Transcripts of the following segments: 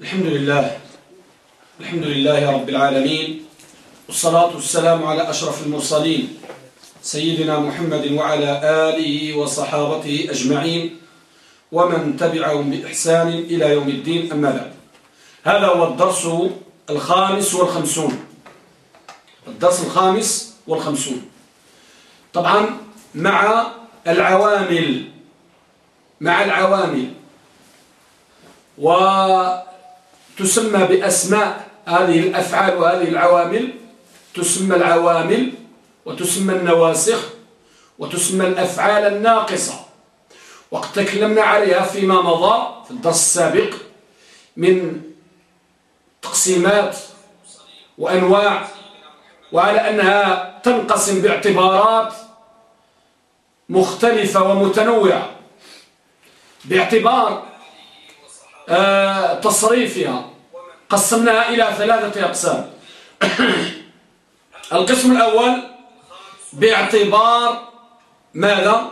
الحمد لله الحمد لله رب العالمين والصلاة والسلام على أشرف المرسلين سيدنا محمد وعلى آله وصحابته أجمعين ومن تبعهم بإحسان إلى يوم الدين أما بعد هذا هو الدرس الخامس والخمسون الدرس الخامس والخمسون طبعا مع العوامل مع العوامل وتسمى بأسماء هذه الأفعال وهذه العوامل تسمى العوامل وتسمى النواسخ وتسمى الأفعال الناقصة. وقد تكلمنا عليها فيما مضى في الدرس السابق من تقسيمات وأنواع وعلى أنها تنقسم باعتبارات مختلفة ومتنوعة. باعتبار تصريفها. قسمناها إلى ثلاثة أقسام. القسم الأول باعتبار ماذا؟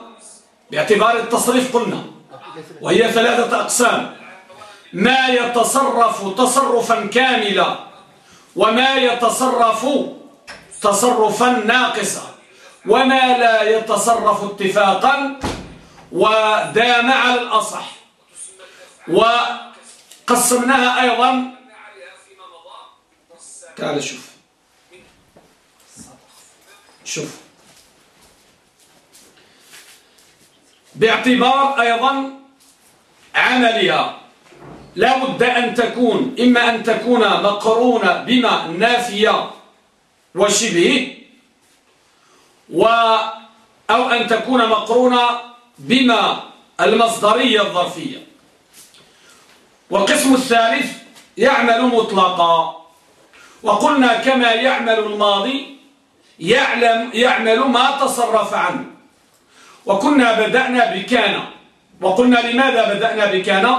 باعتبار التصريف قلنا. وهي ثلاثة أقسام. ما يتصرف تصرفا كاملا وما يتصرف تصرفا ناقصا وما لا يتصرف اتفاقا ودام على الأصح. وقسمناها أيضا. تعال شوف. شوف. باعتبار أيضا عملها. لا بد أن تكون إما أن تكون مقرونة بما نافية وشبه و أو أن تكون مقرونة بما المصدرية الظرفية. والقسم الثالث يعمل مطلقا. وقلنا كما يعمل الماضي يعلم يعمل ما تصرف عنه. وكنا بدأنا بكان. وقلنا لماذا بدأنا بكان؟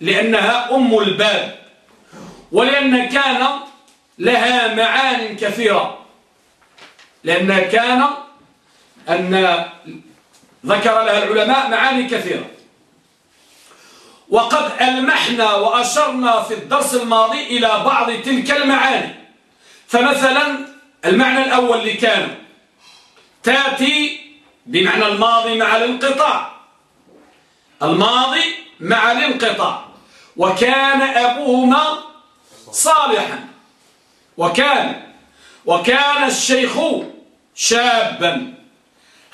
لأنها أم الباب. ولأن كان لها معان كثيرة. لأن كان أن ذكر لها العلماء معاني كثيرة. وقد ألمحنا وأشرنا في الدرس الماضي إلى بعض تلك المعاني. فمثلا المعنى الأول لكان تأتي بمعنى الماضي مع الانقطاع. الماضي مع الانقطاع. وكان أبوهما صالحا. وكان وكان الشيخ شابا.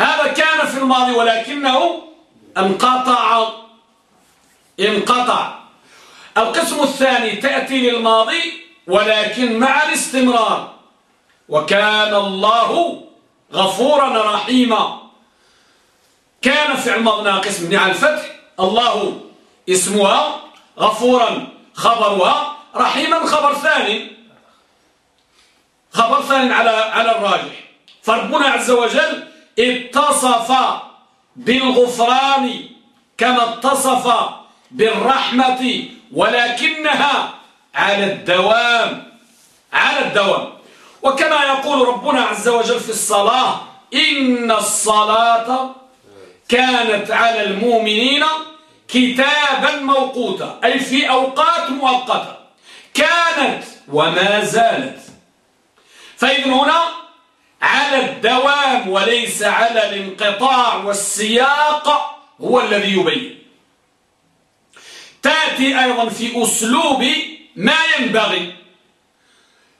هذا كان في الماضي ولكنه انقطع انقطع. القسم الثاني تأتي للماضي ولكن مع الاستمرار. وكان الله غفورا رحيما. كان فعل ماضي ناقص من على الفتح الله اسمها غفورا خبرها رحيما خبر ثاني. خبر ثاني على على الراجح. فربنا عز وجل اتصف بالغفران كما اتصف بالرحمة ولكنها على الدوام على الدوام. وكما يقول ربنا عز وجل في الصلاة إن الصلاة كانت على المؤمنين كتابا موقوتا أي في أوقات مؤقتة. كانت وما زالت. فإذن هنا على الدوام وليس على الانقطاع والسياق هو الذي يبين. تأتي أيضا في أسلوب ما ينبغي.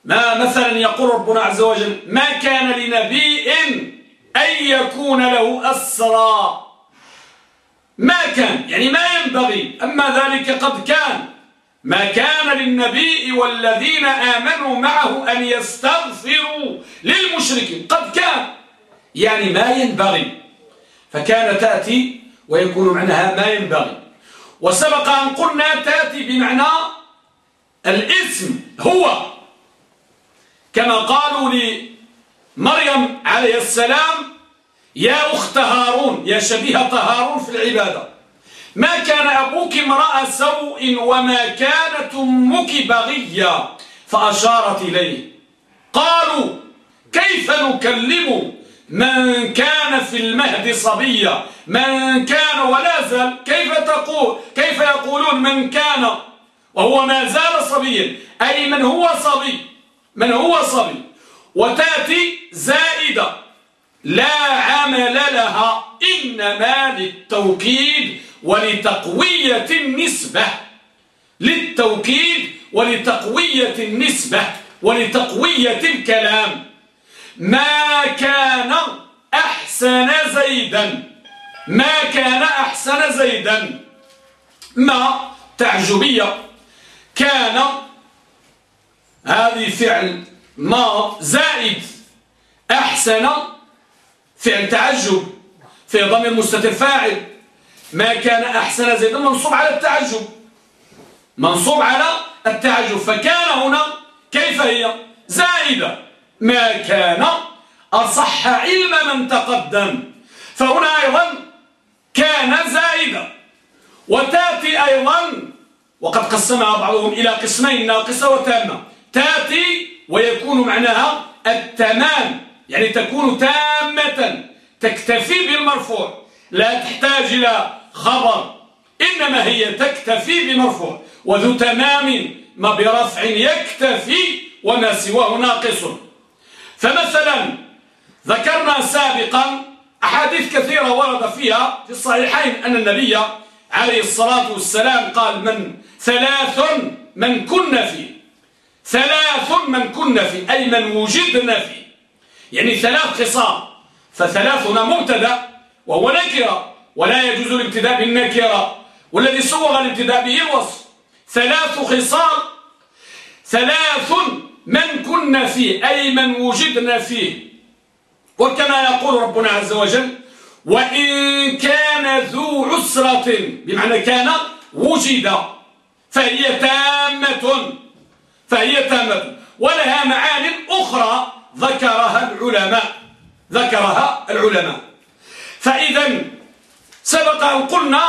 ما مثلا يقول ربنا عز وجل ما كان لنبي أن يكون له أسرى. ما كان يعني ما ينبغي. أما ذلك قد كان. ما كان للنبي والذين آمنوا معه أن يستغفروا للمشركين. قد كان. يعني ما ينبغي. فكان تأتي ويكون معناها ما ينبغي. وسبق أن قلنا تأتي بمعنى الاسم هو. كما قالوا لمريم عليه السلام يا أخت هارون يا شبيهة هارون في العبادة ما كان أبوك امرأة سوء وما كانت أمك بغية؟ فأشارت إليه. قالوا كيف نكلم من كان في المهد صبيا من كان ولا زال كيف تقول كيف يقولون من كان وهو ما زال صبيا؟ أي من هو صبي من هو صبي؟ وتأتي زائدة لا عمل لها إنما للتوكيد ولتقوية النسبة للتوكيد ولتقوية النسبة ولتقوية الكلام. ما كان أحسن زيدا. ما كان أحسن زيدا. ما تعجبية. كان هذه فعل ما زائد. أحسن فعل تعجب. في ضمن مستتر فاعل. ما كان أحسن زيدا. منصوب على التعجب. منصوب على التعجب. فكان هنا كيف هي؟ زائدة. ما كان أصح علم من تقدم. فهنا أيضا كان زائدة وتأتي أيضا وقد قسمها بعضهم إلى قسمين ناقصة وتامة. تأتي ويكون معناها التمام يعني تكون تامة تكتفي بالمرفوع. لا تحتاج إلى خبر إنما هي تكتفي بمرفوع. وذو تمام ما برفع يكتفي وما سواه ناقص. فمثلا ذكرنا سابقا أحاديث كثيرة ورد فيها في الصحيحين أن النبي عليه الصلاة والسلام قال من ثلاث من كن فيه ثلاث من كن فيه أي من وجدنا فيه يعني ثلاث خصال فثلاثنا مبتدأ وهو نكرة ولا يجوز الابتداء بالنكرة والذي صوغ الابتداء به الوصف. ثلاث خصال ثلاث من كنا فيه أي من وجدنا فيه. وكما يقول ربنا عز وجل وإن كان ذو عسرة بمعنى كان وجد فهي تامة فهي تامة. ولها معان أخرى ذكرها العلماء ذكرها العلماء. فإذا سبق أن قلنا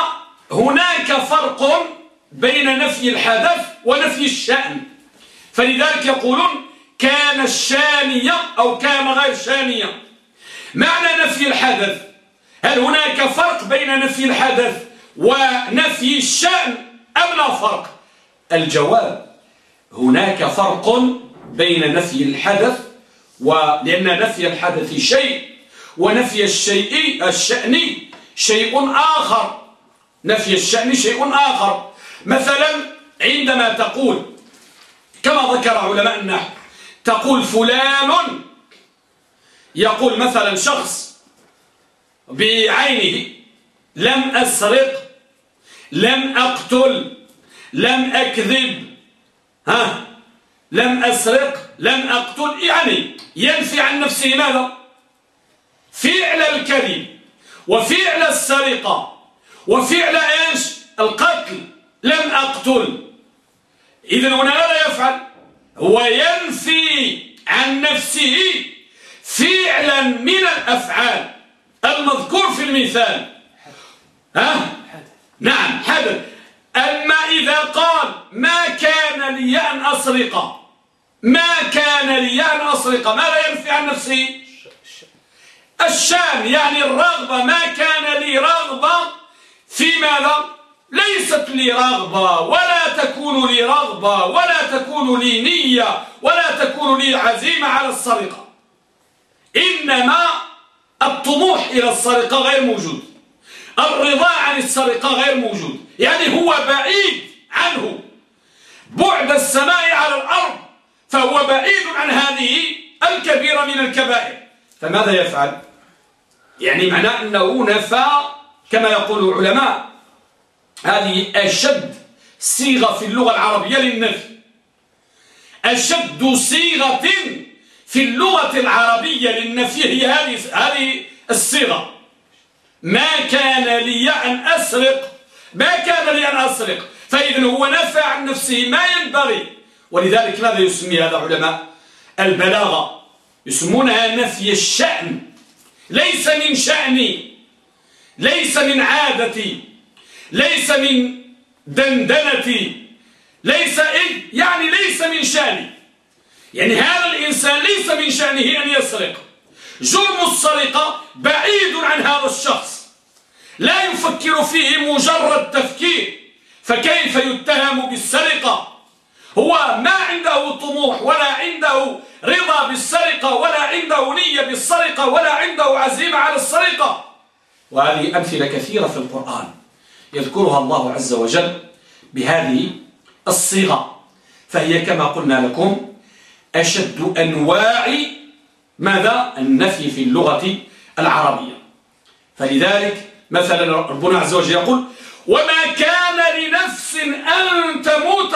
هناك فرق بين نفي الحدث ونفي الشأن. فلذلك يقولون كان الشانية أو كان غير شانية. معنى نفي الحدث هل هناك فرق بين نفي الحدث ونفي الشأن أم لا فرق؟ الجواب هناك فرق بين نفي الحدث ولأن نفي الحدث شيء ونفي الشيء الشأن شيء آخر. نفي الشأن شيء آخر. مثلا عندما تقول كما ذكر علماء النحو تقول فلان يقول مثلا شخص بعينه لم أسرق لم أقتل لم أكذب ها لم أسرق لم أقتل يعني ينفي عن نفسه ماذا؟ فعل الكذب وفعل السرقة وفعل إيش؟ القتل لم أقتل. إذن هنا ماذا يفعل؟ هو ينفي عن نفسه فعلا من الأفعال المذكور في المثال. ها؟ نعم حدث. أما إذا قال ما كان لي أن أسرق ما كان لي أن أسرق ماذا ينفي عن نفسه؟ الشان يعني الرغبة. ما كان لي رغبة في ماذا؟ ليست لي رغبة ولا تكون لي رغبة ولا تكون لي نية ولا تكون لي عزيمة على السرقة. إنما الطموح إلى السرقة غير موجود. الرضا عن السرقة غير موجود. يعني هو بعيد عنه. بعد السماء على الأرض فهو بعيد عن هذه الكبيرة من الكبائر. فماذا يفعل؟ يعني معناه أنه نفى كما يقول العلماء. هذه أشد صيغة في اللغة العربية للنفي. أشد صيغة في اللغة العربية للنفي هي هذه هذه الصيغة. ما كان لي أن أسرق ما كان لي أن أسرق فإذا هو نفى عن نفسه ما ينبغي. ولذلك ماذا يسمي هذا علماء البلاغة. يسمونها نفي الشأن. ليس من شأني ليس من عادتي. ليس من دندنتي. ليس يعني ليس من شأني. يعني هذا الإنسان ليس من شأنه أن يسرق. جرم السرقة بعيد عن هذا الشخص. لا يفكر فيه مجرد تفكير. فكيف يتهم بالسرقة؟ هو ما عنده طموح ولا عنده رضا بالسرقة ولا عنده نية بالسرقة ولا عنده عزيمة على السرقة. وهذه أمثلة كثيرة في القرآن. يذكرها الله عز وجل بهذه الصيغة. فهي كما قلنا لكم أشد أنواع ماذا؟ النفي في اللغة العربية. فلذلك مثلا ربنا عز وجل يقول وما كان لنفس أن تموت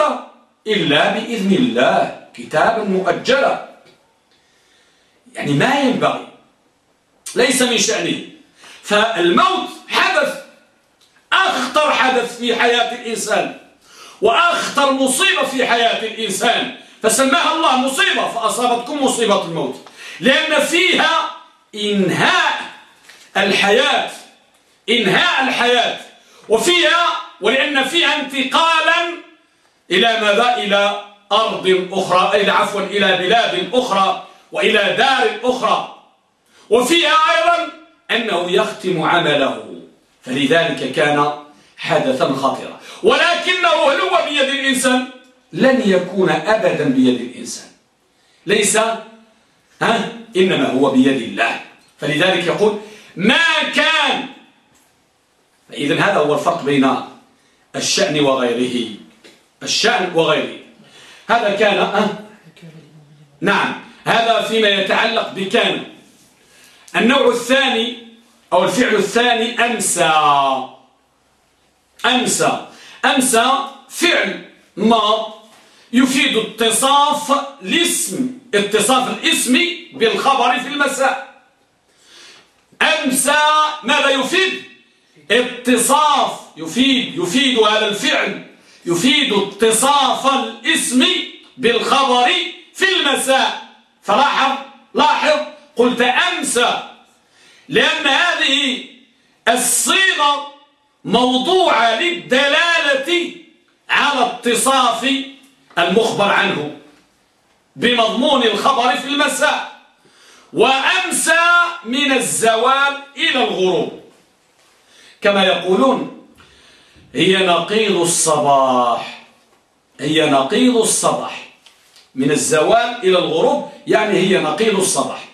إلا بإذن الله. كتابا مؤجلا. يعني ما ينبغي ليس من شأنه. فالموت أخطر حدث في حياة الإنسان وأخطر مصيبة في حياة الإنسان. فسماها الله مصيبة فأصابتكم مصيبة الموت. لأن فيها إنهاء الحياة إنهاء الحياة. وفيها ولأن فيها انتقالا إلى ماذا؟ إلى أرض أخرى إلى عفوا إلى بلاد أخرى وإلى دار أخرى. وفيها أيضا أنه يختم عمله. فلذلك كان حدثا خطيرا. ولكنه هل هو بيد الإنسان لن يكون أبدا بيد الإنسان. ليس ها؟ إنما هو بيد الله. فلذلك يقول ما كان. إذن هذا هو الفرق بين الشأن وغيره. الشأن وغيره. هذا كان أه؟ نعم. هذا فيما يتعلق بكان. النوع الثاني أو الفعل الثاني أمسى. أمسى. أمسى فعل ما يفيد اتصاف الاسم اتصاف الاسم بالخبر في المساء. أمسى ماذا يفيد؟ اتصاف. يفيد يفيد هذا الفعل. يفيد اتصاف الاسم بالخبر في المساء. فلاحظ لاحظ قلت أمسى. لأن هذه الصيغة موضوعة للدلالة على اتصاف المخبر عنه بمضمون الخبر في المساء وأمسى من الزوال إلى الغروب. كما يقولون هي نقيض الصباح هي نقيض الصباح. من الزوال إلى الغروب يعني هي نقيض الصباح.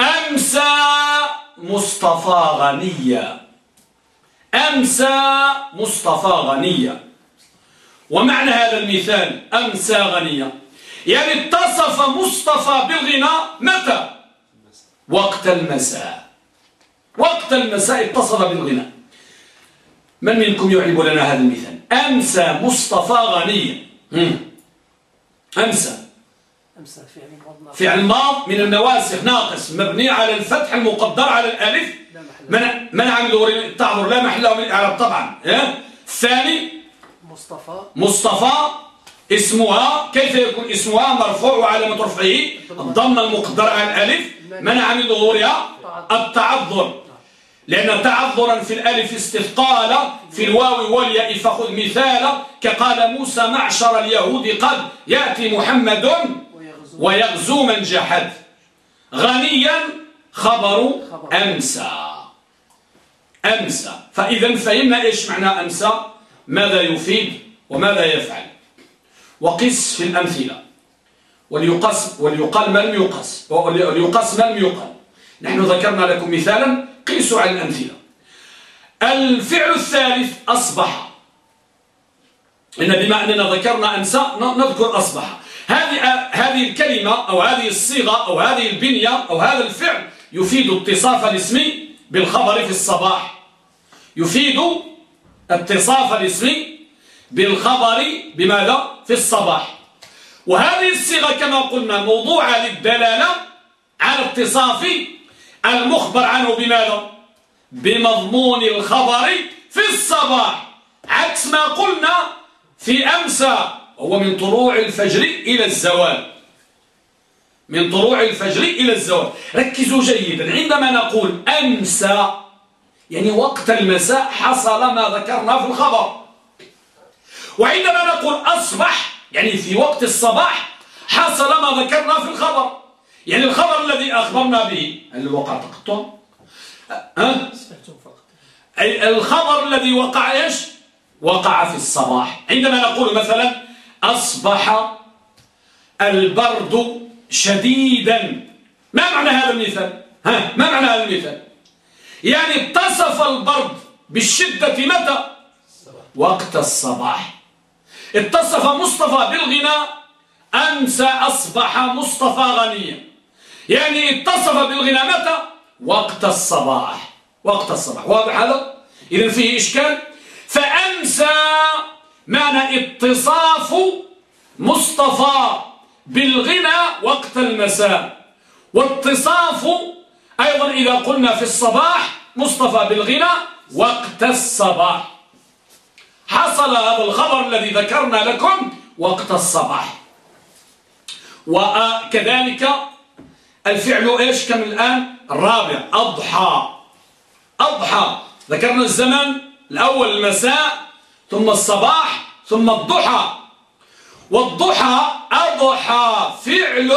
أمسى مصطفى غنية أمسى مصطفى غنية ومعنى هذا المثال أمسى غنية يعني اتصف مصطفى بالغناء متى؟ وقت المساء. وقت المساء اتصف بالغناء من منكم يعلم لنا هذا المثال؟ أمسى مصطفى غنية أمسى. أمسى فعل ماض من النواسخ ناقص مبني على الفتح المقدر على الألف. من منع من ظهور التعذر لا محل له من الإعراب طبعا الثاني مصطفى. مصطفى اسمها كيف يكون اسمها؟ مرفوع وعلامة رفعه. الضمة. المقدرة على الألف. منع من ظهورها التعذر. لأن تعذرا في الألف استثقال في الواو والياء فخذ مثالا. كقال موسى معشر اليهود قد يأتي محمد ويغزو من جحد. غنيا خبر أمسى. أمسى. فإذا فهمنا إيش معنى أمسى؟ ماذا يفيد وماذا يفعل؟ وقس في الأمثلة. وليقص وليقال ما لم يقص وليقص ما لم يقال. نحن ذكرنا لكم مثالا. قيسوا على الأمثلة. الفعل الثالث أصبح. إن بما أننا ذكرنا أنسى نذكر أصبح. هذه هذه الكلمة أو هذه الصيغة أو هذه البنية أو هذا الفعل يفيد اتصاف الاسم بالخبر في الصباح. يفيد اتصاف الاسم بالخبر بماذا؟ في الصباح. وهذه الصيغة كما قلنا موضوعة للدلالة على اتصاف المخبر عنه بماذا؟ بمضمون الخبر في الصباح. عكس ما قلنا في أمسى وهو من طلوع الفجر إلى الزوال. من طلوع الفجر إلى الزوال. ركزوا جيدا. عندما نقول أمسى يعني وقت المساء حصل ما ذكرنا في الخبر. وعندما نقول أصبح يعني في وقت الصباح حصل ما ذكرنا في الخبر. يعني الخبر الذي أخبرنا به. هل وقع تقطع أه؟ الخبر الذي وقع إيش؟ وقع في الصباح. عندما نقول مثلا أصبح البرد شديدا. ما معنى هذا المثال؟ ها ما معنى هذا المثال؟ يعني اتصف البرد بالشدة متى؟ وقت الصباح. اتصف مصطفى بالغناء أمسى أصبح مصطفى غنيا. يعني اتصف بالغناء متى؟ وقت الصباح. وقت الصباح. واضح هذا؟ إذن فيه إشكال. فأمسى معنى اتصاف مصطفى بالغنى وقت المساء. واتصاف أيضا إذا قلنا في الصباح مصطفى بالغنى وقت الصباح. حصل هذا الخبر الذي ذكرنا لكم وقت الصباح. وكذلك الفعل إيش؟ كم الآن؟ الرابع أضحى. أضحى. ذكرنا الزمن الأول المساء ثم الصباح ثم الضحى. والضحى أضحى فعل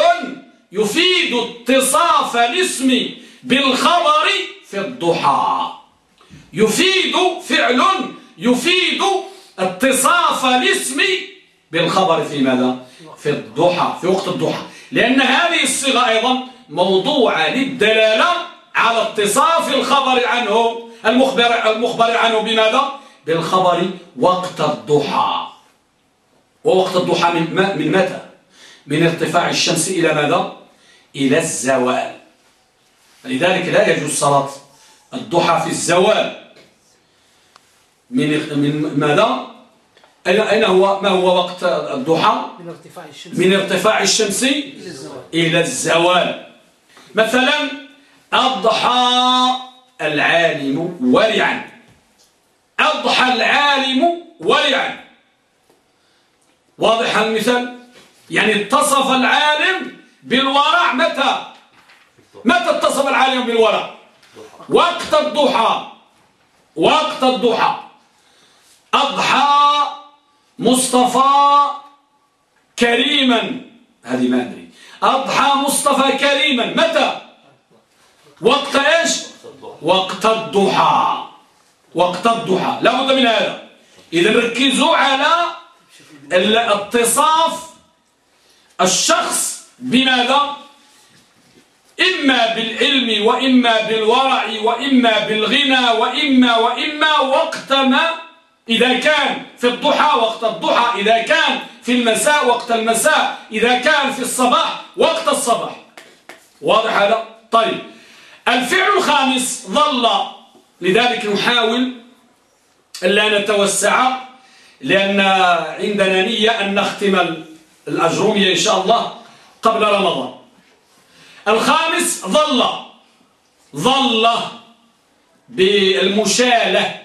يفيد اتصاف الاسم بالخبر في الضحى. يفيد فعل يفيد اتصاف الاسم بالخبر في ماذا؟ في الضحى في وقت الضحى. لأن هذه الصيغة أيضا موضوعة للدلالة على اتصاف الخبر عنه المخبر, المخبر عنه بماذا؟ بالخبر وقت الضحى. ووقت الضحى من, من متى؟ من ارتفاع الشمس إلى ماذا؟ إلى الزوال. لذلك لا يجوز صلاة الضحى في الزوال. من من ماذا؟ أين هو ما هو وقت الضحى؟ من ارتفاع الشمس. من ارتفاع الشمس إلى الزوال. مثلا أضحى العالم ورعا. أضحى العالم ورعا واضح المثال؟ يعني اتصف العالم بالورع متى؟ متى اتصف العالم بالورع وقت الضحى. وقت الضحى. أضحى مصطفى كريما. هذه ما أدري. أضحى مصطفى كريما. متى؟ وقت إيش؟ وقت الضحى. وقت الضحى. لا بد من هذا. إذا ركزوا على الاتصاف الشخص بماذا؟ إما بالعلم وإما بالورع وإما بالغنى وإما وإما وقت ما إذا كان في الضحى وقت الضحى. إذا كان في المساء وقت المساء. إذا كان في الصباح وقت الصباح. واضح هذا؟ طيب. الفعل الخامس ظل لذلك نحاول ألا نتوسع لأن عندنا نية أن نختم الأجرومية إن شاء الله قبل رمضان. الخامس ظل. ظل بالمشالة.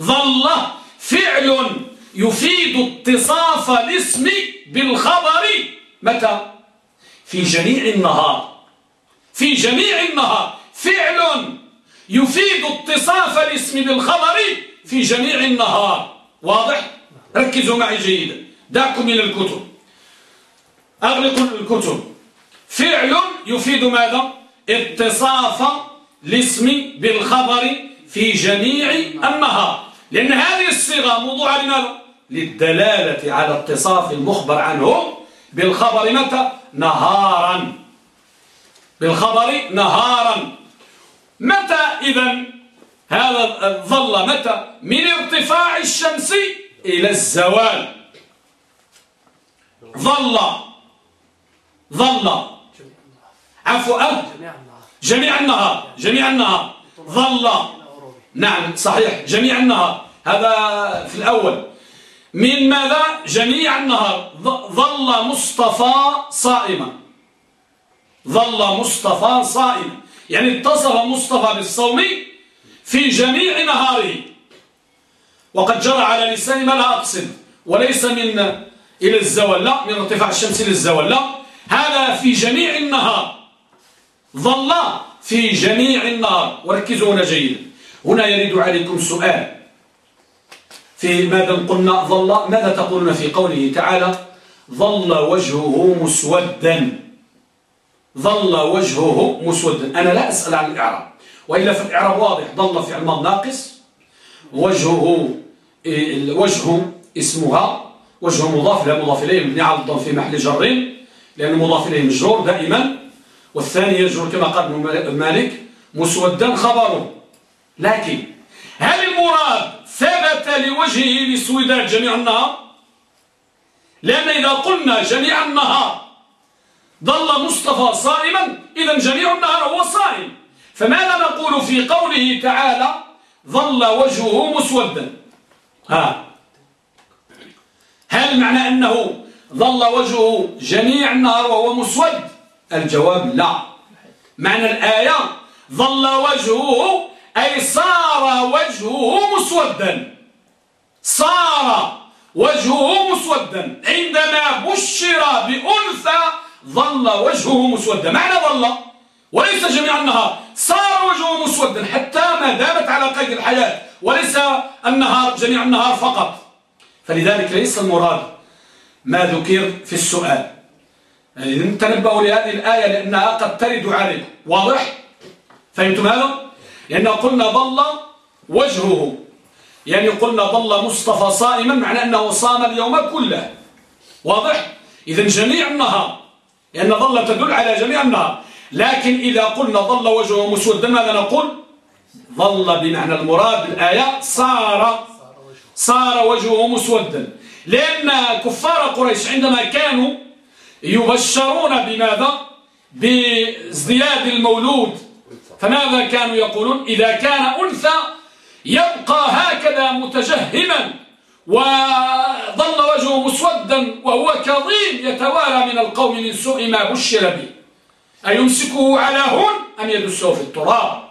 ظل فعل يفيد اتصاف الاسم بالخبر. متى؟ في جميع النهار. في جميع النهار. فعل يفيد اتصاف الاسم بالخبر في جميع النهار. واضح؟ ركزوا معي جيدا. دعكم من الكتب. أغلقوا الكتب. فعل يفيد ماذا؟ اتصاف الاسم بالخبر في جميع النهار. لأن هذه الصيغة موضوعة لماذا؟ للدلالة على اتصاف المخبر عنه بالخبر متى؟ نهارا. بالخبر نهارا. متى إذا هذا ظل متى؟ من ارتفاع الشمس إلى الزوال. ظل. ظل. عفوا. جميع النهار. جميع النهار. ظل. نعم صحيح. جميع النهار. هذا في الأول. من ماذا؟ جميع النهار. ظل مصطفى صائما. ظل مصطفى صائما. يعني اتصف مصطفى بالصوم في جميع نهاره. وقد جرى على لساني ما لا أقصد وليس من إلى الزوال لا من ارتفاع الشمس إلى الزوال لا. هذا في جميع النهار. ظل في جميع النهار. وركزوا هنا جيدا هنا يريد عليكم سؤال. في ماذا قلنا ظل؟ ماذا تقولون في قوله تعالى ظل وجهه مسودا؟ ظل وجهه مسودا. أنا لا أسأل عن الإعراب وإلا في الإعراب واضح ظل في علم ناقص وجهه الوجه اسمها وجه مضاف لا مضاف إليه مبني على الضم في محل جر لأن مضاف إليه مجرور دائما والثاني يجر كما قال ابن مالك مسودا خبره. لكن هل المراد ثبت لوجهه لسويدات جميع النهار؟ لأن إذا قلنا جميع النهار ظل مصطفى صائما إذا جميع النهار هو صائم. فماذا نقول في قوله تعالى ظل وجهه مسودا؟ ها. هل معنى أنه ظل وجهه جميع النهار وهو مسود؟ الجواب لا. معنى الآية ظل وجهه أي صار وجهه مسودا. صار وجهه مسودا. عندما بشر بأنثى ظل وجهه مسودا. معنى ظل؟ وليس جميع النهار. صار وجهه مسودا حتى ما دامت على قيد الحياة. وليس النهار جميع النهار فقط. فلذلك ليس المراد ما ذكر في السؤال. يعني تنبهوا لهذه الآية لأنها قد ترد عليكم واضح؟ فهمتم هذا؟ لأن قلنا ظل وجهه. يعني قلنا ظل مصطفى صائما معنى أنه صام اليوم كله. واضح؟ إذا جميع النهار لأن ظل تدل على جميع النهار لكن إذا قلنا ظل وجهه مسودا ماذا نقول؟ ظل بمعنى المراد بالآية صار. صار وجهه مسودا. لأن كفار قريش عندما كانوا يبشرون بماذا؟ بازدياد المولود. فماذا كانوا يقولون؟ إذا كان أنثى يبقى هكذا متجهما. وظل وجهه مسودا وهو كظيم يتوارى من القوم من سوء ما بشر به. أيمسكه على هون أم يدسه في التراب؟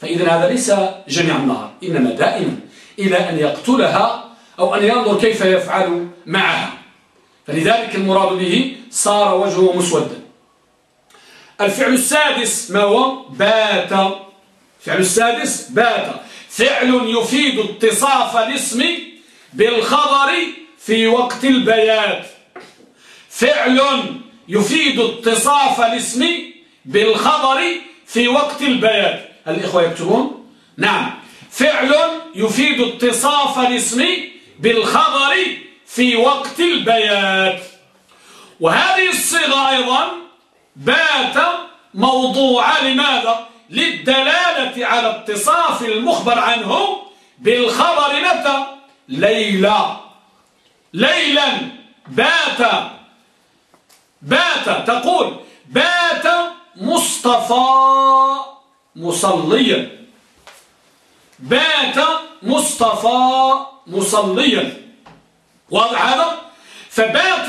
فإذا هذا ليس جميع النهار إنما دائما إلى أن يقتلها أو أن ينظر كيف يفعل معها. فلذلك المراد به صار وجهه مسودا. الفعل السادس ما هو؟ بات. الفعل السادس بات. فعل يفيد اتصاف الاسم بالخبر في وقت البيات فعل يفيد اتصاف الاسم بالخبر في وقت البيات الإخوة يكتبون؟ نعم. فعل يفيد اتصاف الاسم بالخبر في وقت البيات وهذه الصيغة أيضا بات موضوعة لماذا؟ للدلالة على اتصاف المخبر عنه بالخبر متى؟ ليلى. ليلا. بات. بات. تقول بات مصطفى مصليا. بات مصطفى مصليا. واضح هذا؟ فبات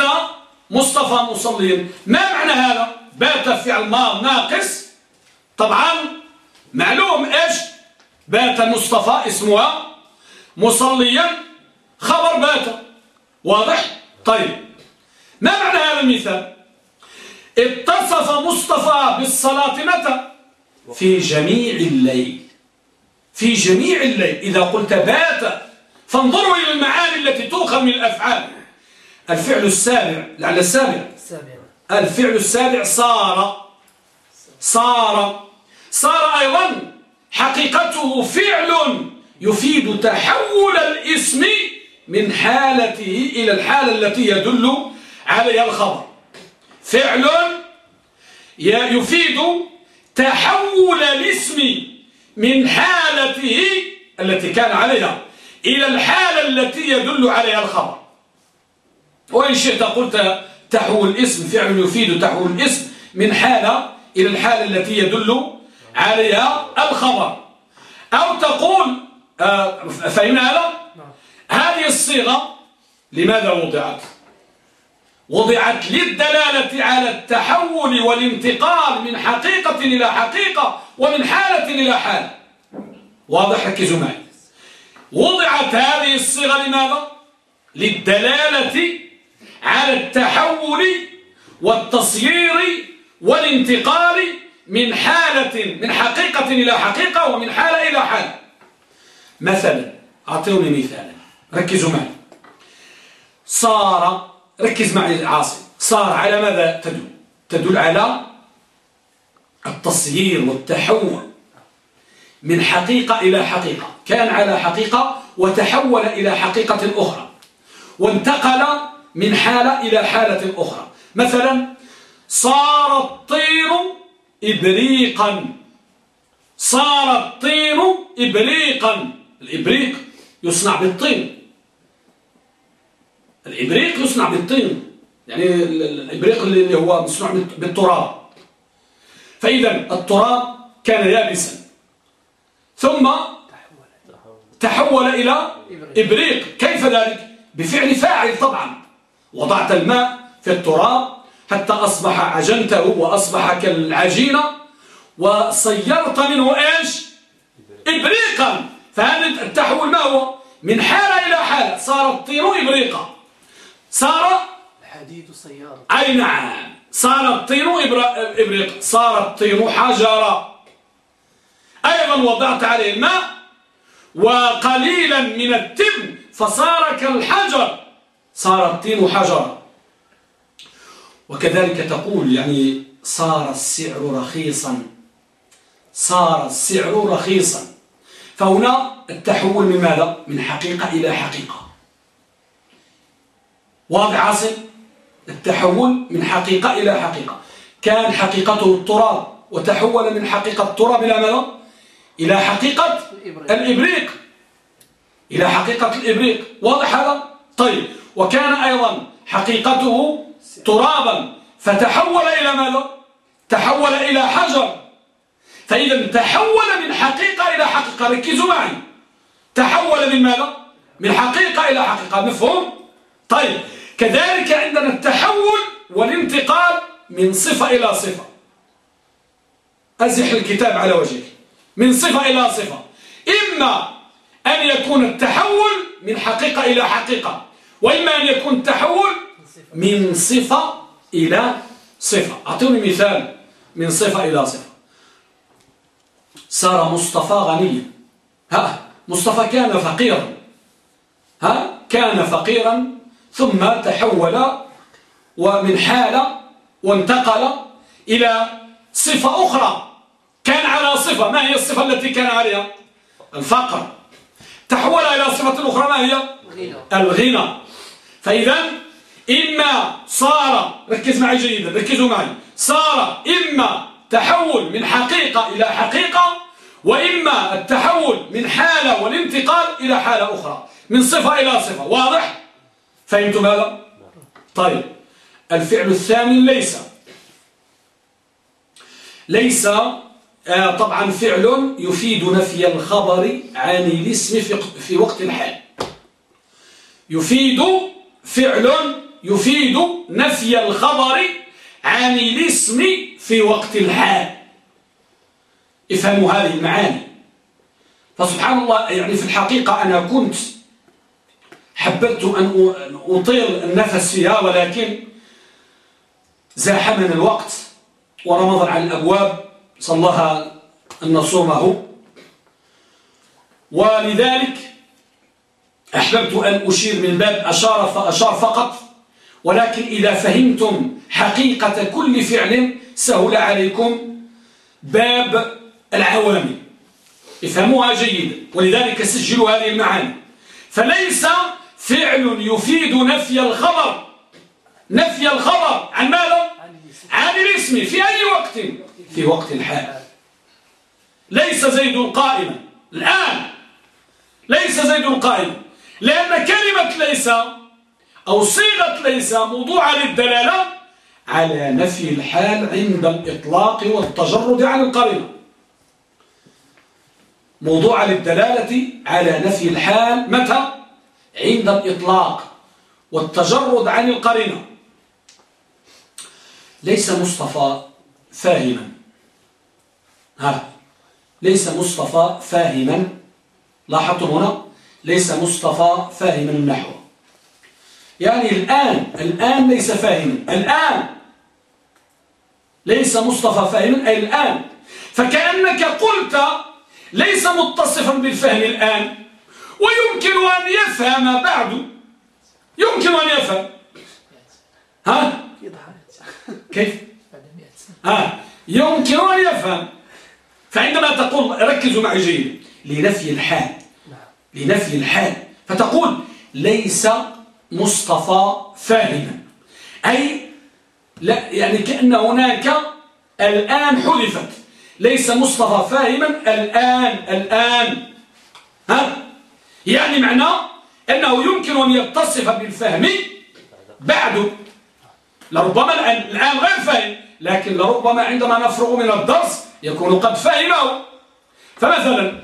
مصطفى مصليا. ما معنى هذا؟ بات فعل ماض ناقص. طبعا معلوم إيش؟ بات مصطفى اسمها مصليا خبر بات واضح؟ طيب. ما معنى هذا المثال؟ اتصف مصطفى بالصلاة متى؟ في جميع الليل. في جميع الليل. إذا قلت بات فانظروا إلى المعاني التي تؤخذ من الأفعال. الفعل السابع لعل السابع. الفعل السابع صار. صار. صار أيضا حقيقته فعل. يفيد تحول الاسم من حالته إلى الحالة التي يدل عليها الخبر. فعل يفيد تحول الاسم من حالته التي كان عليها إلى الحالة التي يدل عليها الخبر. وإن شئت قلت تحول الاسم فعل يفيد تحول الاسم من حالة إلى الحالة التي يدل عليها الخبر. أو تقول فهمنا هذا؟ هذه الصيغة لماذا وضعت؟ وضعت للدلالة على التحول والانتقال من حقيقة إلى حقيقة ومن حالة إلى حالة واضح؟ ركزوا معي. وضعت هذه الصيغة لماذا؟ للدلالة على التحول والتصيير والانتقال من حالة من حقيقة إلى حقيقة ومن حالة إلى حالة مثلا أعطوني مثالا. ركزوا معي. صار ركز معي عاصم صار على ماذا تدل؟ تدل على التصيير والتحول. من حقيقة إلى حقيقة. كان على حقيقة وتحول إلى حقيقة أخرى. وانتقل من حالة إلى حالة أخرى. مثلا صار الطين إبريقا صار الطين إبريقا الإبريق يصنع بالطين. الإبريق يصنع بالطين. يعني الإبريق اللي هو مصنوع بالتراب. فإذا التراب كان يابسا. ثم تحول إلى إبريق. كيف ذلك؟ بفعل فاعل طبعا. وضعت الماء في التراب حتى أصبح عجنته وأصبح كالعجينة وصيرت منه إيش؟ إبريقا. فهذا التحول ما هو؟ من حالة إلى حالة. صار الطين إبريقا. صار الحديد سيارة. أي نعم. صار الطين إبريق صار الطين حجرا. أيضا وضعت عليه الماء. وقليلا من التبن فصار كالحجر. صار الطين حجرا. وكذلك تقول يعني صار السعر رخيصا. صار السعر رخيصا. فهنا التحول من ماذا؟ من حقيقة إلى حقيقة. واضح عاصم؟ التحول من حقيقة إلى حقيقة. كان حقيقته التراب وتحول من حقيقة التراب إلى ماذا؟ إلى حقيقة الإبريق. إلى حقيقة الإبريق. واضح هذا؟ طيب. وكان أيضا حقيقته ترابا. فتحول إلى ماذا؟ تحول إلى حجر. فإذا تحول من حقيقة إلى حقيقة. ركزوا معي. تحول من ماذا؟ من حقيقة إلى حقيقة. مفهوم؟ طيب. كذلك عندنا التحول والانتقال من صفة إلى صفة. أزح الكتاب على وجهك. من صفة إلى صفة. إما أن يكون التحول من حقيقة إلى حقيقة وإما أن يكون التحول من صفة إلى صفة. أعطوني مثال. من صفة إلى صفة. صار مصطفى غنيا ها مصطفى كان فقيرا. ها كان فقيرا ثم تحول ومن حالة وانتقل إلى صفة أخرى. كان على صفة. ما هي الصفة التي كان عليها؟ الفقر. تحول إلى صفة أخرى. ما هي؟ الغنى. فإذا إما صار ركز معي جيدا ركزوا معي. صار إما تحول من حقيقة إلى حقيقة وإما التحول من حالة والانتقال إلى حالة أخرى من صفة إلى صفة. واضح؟ فهمتم هذا؟ طيب. الفعل الثاني ليس. ليس آه طبعا فعل يفيد نفي الخبر عن الاسم في, في وقت الحال. يفيد فعل يفيد نفي الخبر عن الاسم في وقت الحال. افهموا هذه المعاني. فسبحان الله يعني في الحقيقة أنا كنت حببت أن أطيل النفس فيها ولكن زاحمنا الوقت ورمضان على الأبواب صلى الله أن نصومه. ولذلك أحببت أن أشير من باب أشار فأشار فقط. ولكن إذا فهمتم حقيقة كل فعل سهل عليكم باب العوامل. افهموها جيدا ولذلك سجلوا هذه المعاني. فليس فعل يفيد نفي الخبر. نفي الخبر عن ماذا؟ عن الاسم في أي وقت؟ في وقت الحال. ليس زيد قائما. الآن ليس زيد قائما. لأن كلمة ليس أو صيغة ليس موضوعة للدلالة على نفي الحال عند الإطلاق والتجرد عن القرينة. موضوع للدلالة على نفي الحال متى؟ عند الإطلاق والتجرد عن القرينة. ليس مصطفى فاهما. ها ليس مصطفى فاهما. لاحظتم هنا؟ ليس مصطفى فاهما النحو. يعني الآن الآن ليس فاهما. الآن ليس مصطفى فاهما أي الآن. فكأنك قلت ليس متصفا بالفهم الآن ويمكن أن يفهم بعد. يمكن أن يفهم. ها؟ كيف؟ ها؟ يمكن أن يفهم. فعندما تقول ركزوا معي جيدا. لنفي الحال. لنفي الحال. فتقول ليس مصطفى فاهما. أي لا يعني كأن هناك الآن حذفت. ليس مصطفى فاهما الآن الآن. ها؟ يعني معنى أنه يمكن أن يتصف بالفهم بعد. لربما الآن غير فاهم لكن لربما عندما نفرغ من الدرس يكون قد فهمه. فمثلا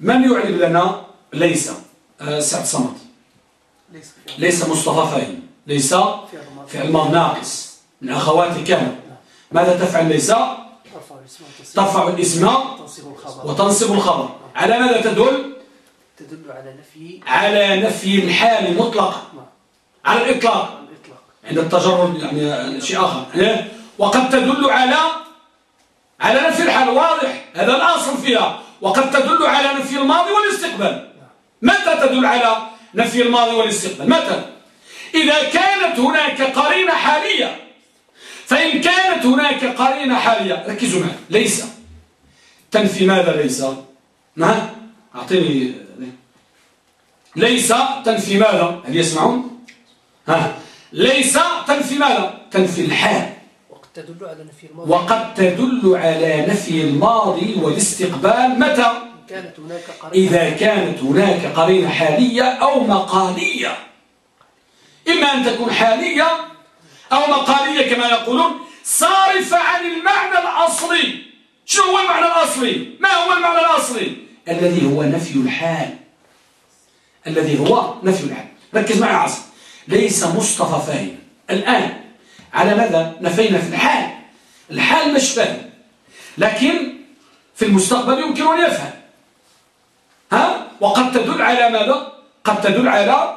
من يعلم لنا ليس؟ آه، سعد صمد. ليس مصطفى فاهم ليس فعل ماض ناقص. من أخوات كان ماذا تفعل ليس؟ ترفع الاسم وتنصب الخبر. على ماذا تدل؟ تدل على نفي على نفي الحال مطلقا. على الإطلاق. عند التجرد يعني شيء آخر. إيه؟ وقد تدل على على نفي الحال. واضح. هذا الأصل فيها. وقد تدل على نفي الماضي والاستقبال. متى تدل على؟ نفي الماضي والاستقبال متى إذا كانت هناك قرينة حالية فإن كانت هناك قرينة حالية ركزوا معي ليس. تنفي ماذا ليس؟ نعم أعطيني ليس تنفي ماذا؟ هل يسمعون؟ ها؟ ليس تنفي ماذا؟ تنفي الحال. وقد تدل على نفي الماضي. وقد تدل على نفي الماضي والاستقبال. متى؟ كانت هناك قرينة إذا كانت هناك قرينة حالية أو مقالية. إما أن تكون حالية أو مقالية كما يقولون صارفة عن المعنى الأصلي. شو هو المعنى الأصلي؟ ما هو المعنى الأصلي؟ الذي هو نفي الحال. الذي هو نفي الحال. ركز معي عاصم. ليس مصطفى فاهم الآن على ماذا نفينا في الحال؟ الحال مش فاهم. لكن في المستقبل يمكن أن يفهم. ها؟ وقد تدل على ماذا؟ قد تدل على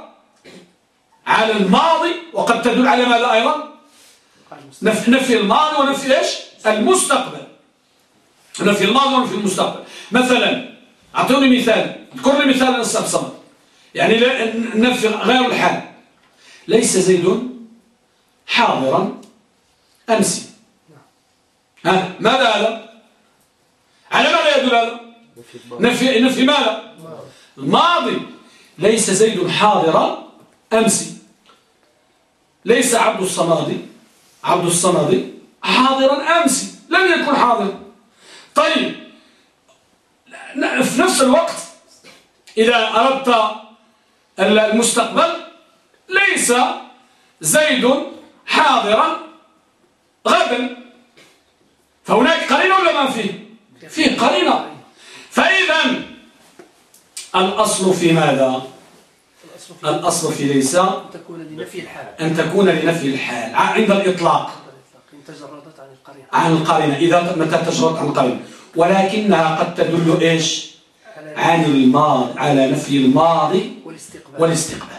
على الماضي وقد تدل على ماذا أيضا؟ نفي الماضي ونفي إيش؟ المستقبل. نفي الماضي ونفي المستقبل. مثلا أعطوني مثال. اذكر لي مثال الصمد يعني نفي غير الحال. ليس زيد حاضرا. أمس ها؟ ماذا هذا؟ على ماذا يدل هذا؟ نفي, نفي ماذا؟ الماضي ليس زيد حاضرا أمس ليس عبد الصمادي عبد الصمادي حاضرا أمس لم يكن حاضرا. طيب في نفس الوقت إذا أردت المستقبل ليس زيد حاضرا غدا. فهناك قرينة ولا ما فيه؟ فيه قرينة. فإذا الأصل في ماذا؟ الأصل في ليس أن تكون لنفي الحال. عند الإطلاق. تجردت عن القرينة. عن القرينة. إذا متى تجردت عن القرينة؟ ولكنها قد تدل إيش؟ عن الماضي على نفي الماضي والاستقبال. والاستقبال.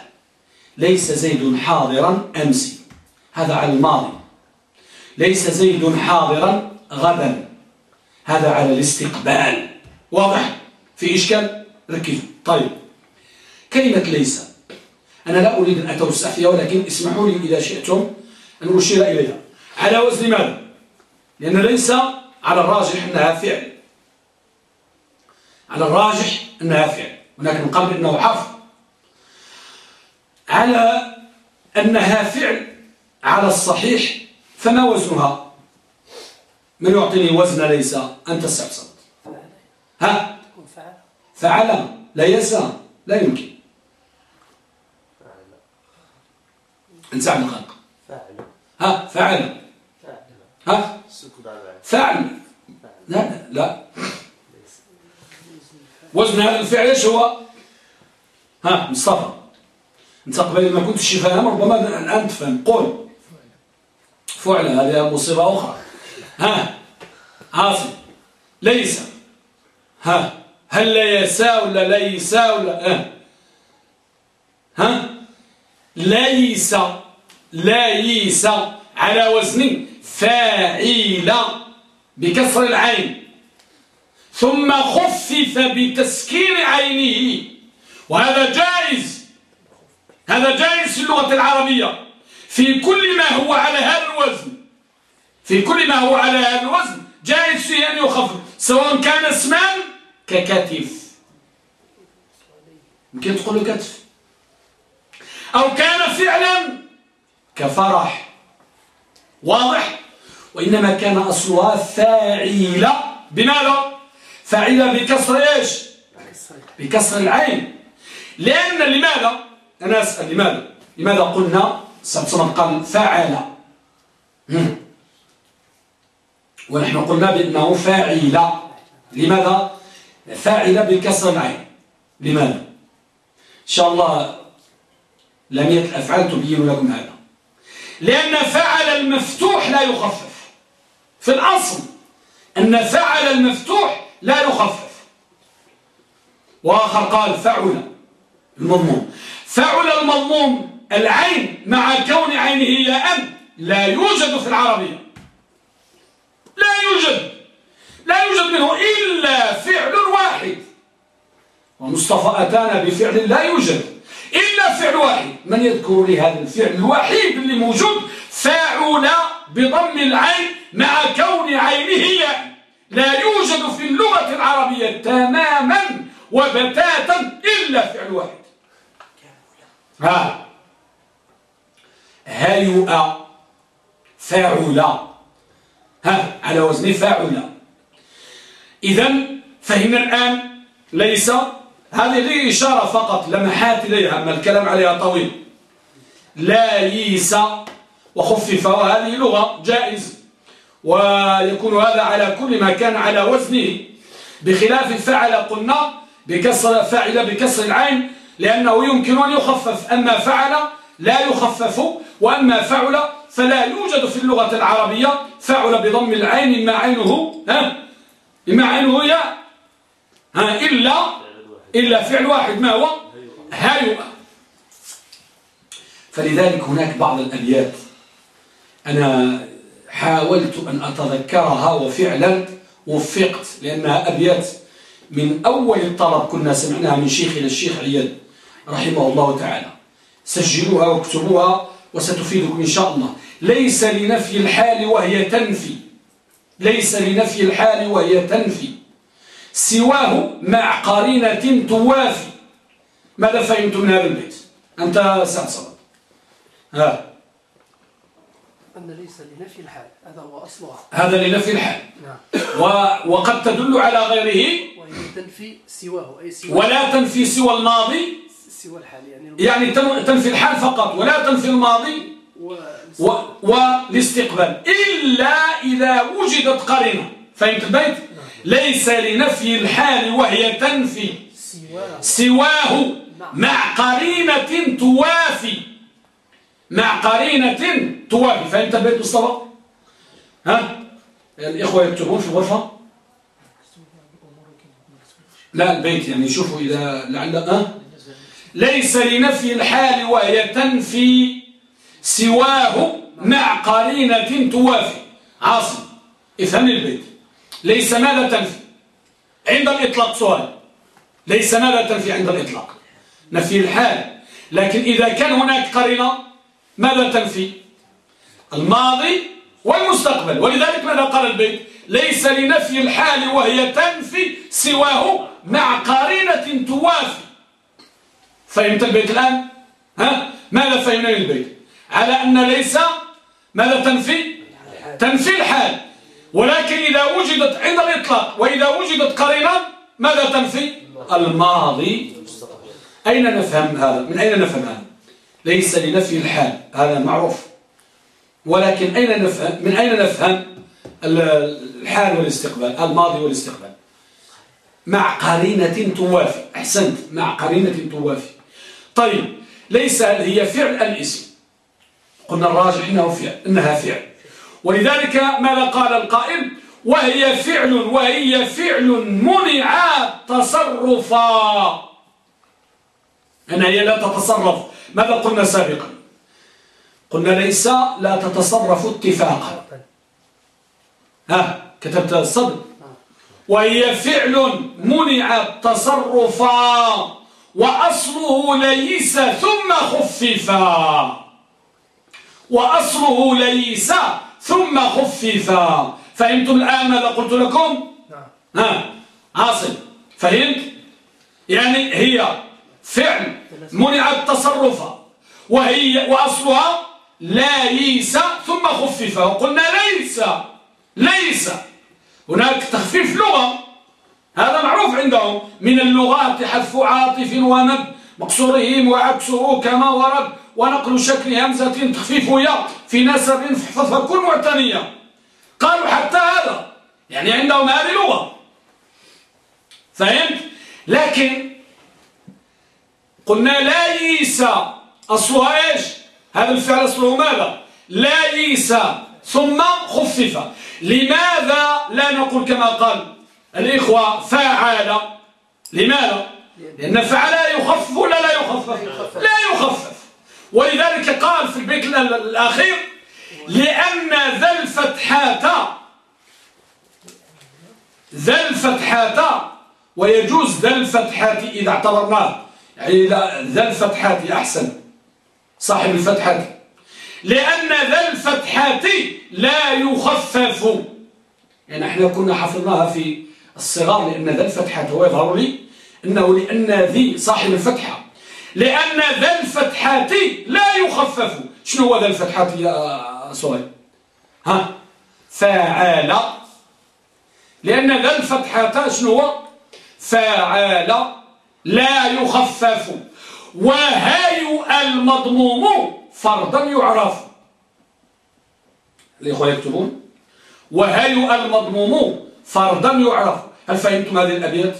ليس زيد حاضرا أمس. هذا على الماضي. ليس زيد حاضرا غدا. هذا على الاستقبال. واضح؟ في إشكال؟ ركزوا طيب كلمة ليس. أنا لا أريد أن أتوسع فيها ولكن اسمحوا لي إذا شئتم أن أشير إليها. على وزن ماذا لأن ليس على الراجح أنها فعل. على الراجح أنها فعل. من قبل أنه حرف. على أنها فعل على الصحيح فما وزنها؟ من يعطيني وزن ليس؟ أنت استفسد ها؟ فعل لا يسى لا يمكن. انزع من الخلق ها فعل ها؟ فعل لا لا. وزن هذا الفعل إيش هو؟ ها مصطفى. انت قبل ما كنتش فاهم ربما الآن تفهم. قول فعل هذه مصيبة أخرى. ها عاصم ليس. ها. هل لا يسا ولا ليس ولا ها ها؟ ليس ليس على وزن فاعل بكسر العين. ثم خفف بتسكين عينه. وهذا جائز. هذا جائز في اللغة العربية. في كل ما هو على هذا الوزن. في كل ما هو على هذا الوزن جائز فيه أن يخفف سواء كان اسما ككتف. يمكن تقول له كتف. أو كان فعلا كفرح. واضح؟ وإنما كان أصلها فاعلة بماذا؟ فاعلة بكسر إيش؟ بكسر العين. لأن لماذا؟ أنا أسأل لماذا؟ لماذا قلنا سبسمت قال فاعل؟ ونحن قلنا بأنه فاعل. لماذا؟ فاعل بكسر العين. لماذا؟ إن شاء الله لم الأفعال تبين لكم هذا. لأن فعل المفتوح لا يخفف. في الأصل أن فعل المفتوح لا يخفف. وآخر قال فعل المضموم. فعل المضموم العين مع كون عينه هي أن لا يوجد في العربية. لا يوجد. لا يوجد منه إلا فعل واحد. ومصطفى أتانا بفعل لا يوجد إلا فعل واحد. من يذكر لي هذا الفعل الوحيد اللي موجود؟ فاعل بضم العين مع كون عينه لا يوجد في اللغة العربية تماما وبتاتا إلا فعل واحد. ها. هيئة فاعل؟ ها على وزن فاعل. إذا فهمنا الآن ليس هذه إشارة فقط لمحات إليها أما الكلام عليها طويل. لا ييس وخفف وهذه لغة جائز. ويكون هذا على كل ما كان على وزنه. بخلاف فعل قلنا بكسر فاعل بكسر العين لأنه يمكن أن يخفف. أما فعل لا يخفف وأما فعل فلا يوجد في اللغة العربية فعل بضم العين ما عينه. ها؟ ما عينه يا ها إلا إلا فعل واحد ما هو؟ هايئة فلذلك هناك بعض الأبيات. أنا حاولت أن أتذكرها وفعلا وفقت لأنها أبيات من أول الطلب كنا سمعناها من شيخنا الشيخ عياد رحمه الله تعالى. سجلوها واكتبوها وستفيدكم إن شاء الله. ليس لنفي الحال وهي تنفي. ليس لنفي الحال وهي تنفي. سواه مع قرينة توافي. ماذا فهمت من هذا البيت؟ أنت سعد صبر ها. أن ليس لنفي الحال. هذا هو أصلها هذا لنفي الحال. نعم. و... وقد تدل على غيره. وهي تنفي سواه. أي سواه. ولا تنفي سوى الماضي. سوى الحال يعني يعني تن- تنفي الحال فقط ولا تنفي الماضي. والاستقبال إلا إذا وجدت قرينة. فهمت البيت؟ ليس لنفي الحال وهي تنفي. سواه. سواه. مع قرينة توافي. مع قرينة توافي. فهمت البيت مصطفى ها؟ الإخوة يكتبون في الغرفة لا البيت يعني شوفوا إذا لعل أه ليس لنفي الحال وهي تنفي. سواه مع قرينة توافي. عاصم افهمني البيت. ليس ماذا تنفي؟ عند الإطلاق سؤال. ليس ماذا تنفي عند الإطلاق؟ نفي الحال. لكن إذا كان هناك قرينة ماذا تنفي؟ الماضي والمستقبل. ولذلك ماذا قال البيت؟ ليس لنفي الحال وهي تنفي سواه مع قرينة توافي. فهمت البيت الآن؟ ها؟ ماذا فهمنا البيت على أن ليس ماذا تنفي؟ تنفي الحال. ولكن إذا وجدت عند الإطلاق وإذا وجدت قرينة ماذا تنفي؟ الماضي. أين نفهم هذا؟ من أين نفهم هذا؟ ليس لنفي الحال. هذا معروف. ولكن أين نفهم من أين نفهم الحال والاستقبال؟ الماضي والاستقبال. مع قرينة توافي. أحسنت. مع قرينة توافي. طيب ليس هي فعل الاسم؟ قلنا الراجح إنه فعل إنها فعل. ولذلك ماذا قال القائل؟ وهي فعل وهي فعل منع تصرفا أن هي لا تتصرف. ماذا قلنا سابقا؟ قلنا ليس لا تتصرف اتفاقا. ها كتبت الصدر. وهي فعل منع تصرفا وأصله ليس ثم خففا وأصله ليس ثم خففا فهمتم الآن ماذا قلت لكم؟ نعم. ها عاصم فهمت؟ يعني هي فعل منع التصرف وهي وأصلها ليس ثم خفف. وقلنا ليس. ليس. هناك تخفيف لغة. هذا معروف عندهم. من اللغات حذف عاطف ومد مقصورهم وعكسه كما ورد. ونقل شكل همزة تخفيف يا في نسب فكل معتنية. قالوا حتى هذا يعني عندهم هذه لغة. فهمت؟ لكن قلنا لا ييس أصلها إيش؟ هذا الفعل أصله ماذا؟ لا ييس ثم خفف. لماذا لا نقول كما قال الإخوة فعل؟ لماذا؟ لأن فعل يخفف ولا لا يخفف؟ لا يخفف. ولذلك قال في البيت الأخير لأن ذا الفتحات ذا الفتحات ويجوز ذا الفتحات إذا اعتبرناه. يعني ذا الفتحات أحسن صاحب الفتحات. لأن ذا الفتحات لا يخفف. يعني إحنا كنا حفظناها في الصغار لأن ذا الفتحات هو يظهر لي أنه لأن ذي صاحب الفتحة. لأن ذا الفتحات لا يخفف. شنو هو ذا الفتحات يا صهيب ها؟ فعال. لأن ذا الفتحات شنو هو؟ فعال. لا يخفف. وهي المضموم فرضا يعرف. الإخوة يكتبون. وهي المضموم فرضا يعرف. هل فهمتم هذه الأبيات؟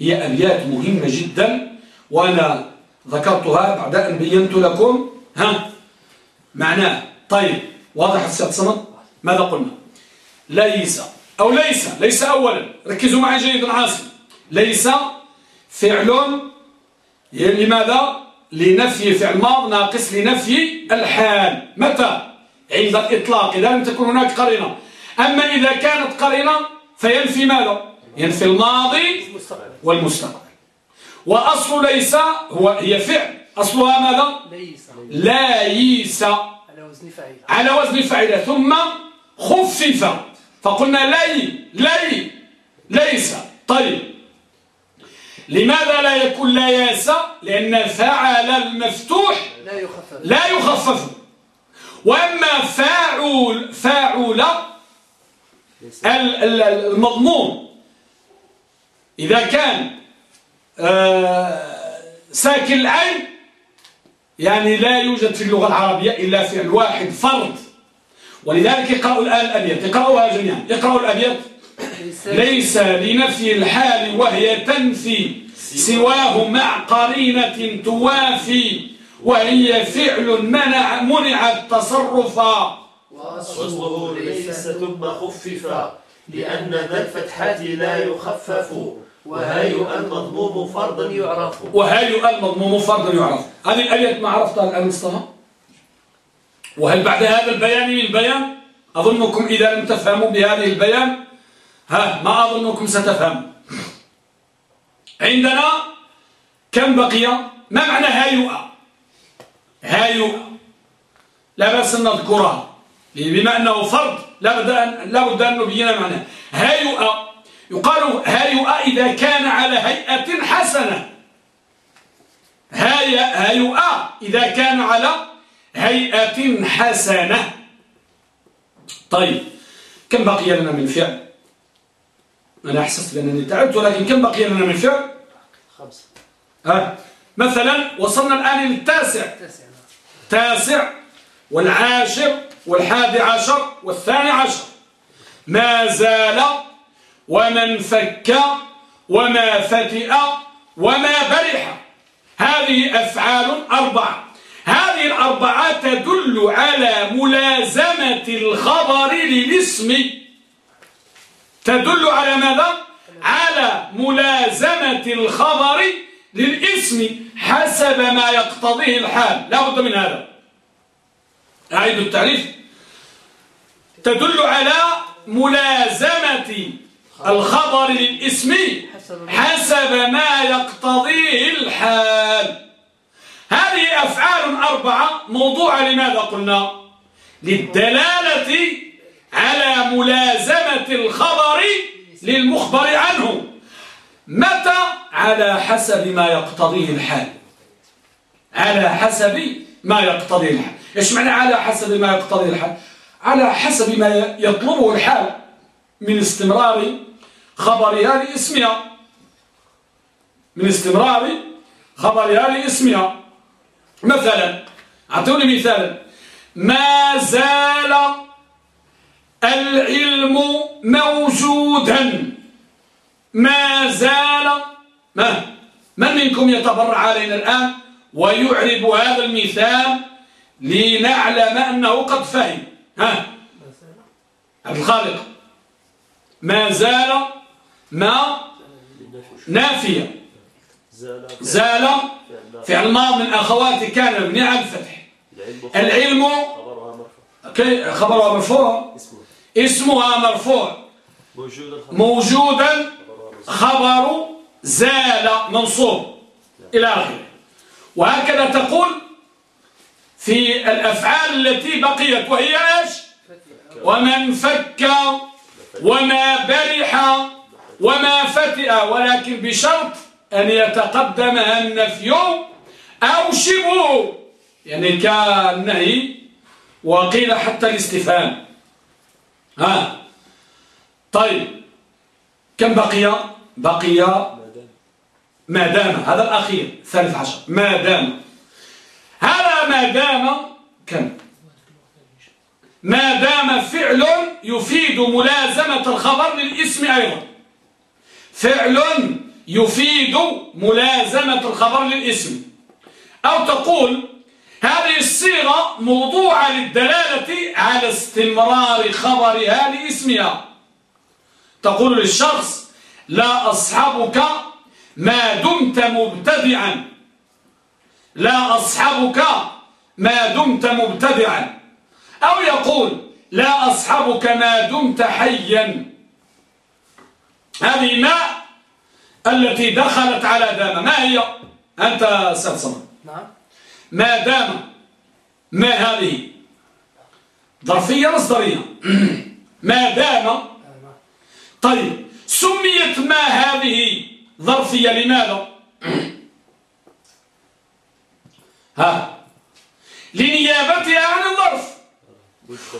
هي أبيات مهمة جدا وأنا ذكرتها بعد أن بينت لكم. ها؟ معناه. طيب واضح السيد صمد؟ ماذا قلنا؟ ليس أو ليس ليس أولا. ركزوا معي جيدا عاصم. ليس فعل لماذا؟ لنفي فعل ماض ناقص لنفي الحال. متى؟ عند الإطلاق. إذا لم تكن هناك قرينة. أما إذا كانت قرينة فينفي ماذا؟ ينفي الماضي والمستقبل. وأصل ليس هو هي فعل. أصلها ماذا؟ ليس. لا ييس. على وزن فعيلة على وزن فعيلة ثم خفف. فقلنا لي لي ليس. طيب. لماذا لا يكون لا ياس؟ لأن فعل المفتوح لا يخفف. لا يخفف. وأما فاعل فاعل المضمون. إذا كان ساكن العين يعني لا يوجد في اللغة العربية إلا فعل واحد فرد. ولذلك يقرأوا الآن الأبيات. يقرأوها جميعا. يقرأوا الأبيات. ليس لنفي الحال وهي تنفي سواه مع قرينة توافي وهي فعل منع منع التصرف. وأصله ليس ثم خفف لأن ذا الفتحات لا يخفف. وهي المضموم فرضا يعرف؟ وهي المضموم فرضا يعرف؟ هذه الآية ما عرفتها الآن مصطفى. وهل بعد هذا البيان من بيان أظنكم إذا لم تفهموا بهذه البيان ها ما أظنكم ستفهموا. عندنا كم بقي؟ ما معنى هايوء هايوء لا بأس أن نذكرها. بما أنه فرض لا بد أن, لا بد أن نبين معناه. هايوء يقال هايوء إذا كان على هيئة حسنة. هايوء إذا كان على هيئة حسنة. طيب كم بقي لنا من فعل؟ أنا أحسست بأنني تعبت ولكن كم بقي لنا من فعل؟ خمسة. ها؟ مثلا وصلنا الآن للتاسع تاسع والعاشر والحادي عشر والثاني عشر. ما زال ومن فك وما فتئ وما برح. هذه أفعال أربعة. هذه الأربعة تدل على ملازمة الخبر للاسم. تدل على ماذا؟ على ملازمة الخبر للاسم حسب ما يقتضيه الحال. لا بد من هذا. أعيد التعريف. تدل على ملازمة الخبر للإسم حسب ما يقتضيه الحال. هذه أفعال أربعة. موضوعة لماذا قلنا؟ للدلالة على ملازمة الخبر للمخبر عنه. متى؟ على حسب ما يقتضيه الحال. على حسب ما يقتضيه الحال. إيش معنى على حسب ما يقتضيه الحال؟ على حسب ما يطلبه الحال من استمرار خبرها لاسمها من استمرار خبرها لاسمها مثلا أعطوني مثالا. ما زال العلم موجودا. ما زال ما من منكم يتبرع علينا الآن ويعرب هذا المثال لنعلم أنه قد فهم؟ ها؟ عبد الخالق. ما زال ما نافية. زال فعل ماض من أخوات كان مبني على الفتح. العلم خبرها مرفوع. اسمها مرفوع. موجودا خبر زال منصوب. إلى آخره. وهكذا تقول في الأفعال التي بقيت وهي إيش؟ ومن فك وما برح وما فتئ ولكن بشرط أن يتقدمها النفي أو شبه يعني كالنهي وقيل حتى الاستفهام. ها؟ طيب كم بقي؟ بقي ما دام هذا الأخير ثالث عشر. ما دام هذا ما دام كم؟ ما دام فعل يفيد ملازمة الخبر للاسم أيضا. فعل يفيد ملازمة الخبر للاسم. أو تقول هذه الصيغة موضوعة للدلالة على استمرار خبرها لاسمها تقول للشخص لا أصحبك ما دمت مبتدعا. لا أصحبك ما دمت مبتدعا. أو يقول لا أصحبك ما دمت حيا. هذه ما التي دخلت على دام ما هي؟ أنت سلسلة نعم. ما دام ما هذه؟ ظرفية مصدرية. ما دام؟ طيب سميت ما هذه ظرفية لماذا؟ ها. لنيابتها عن الظرف.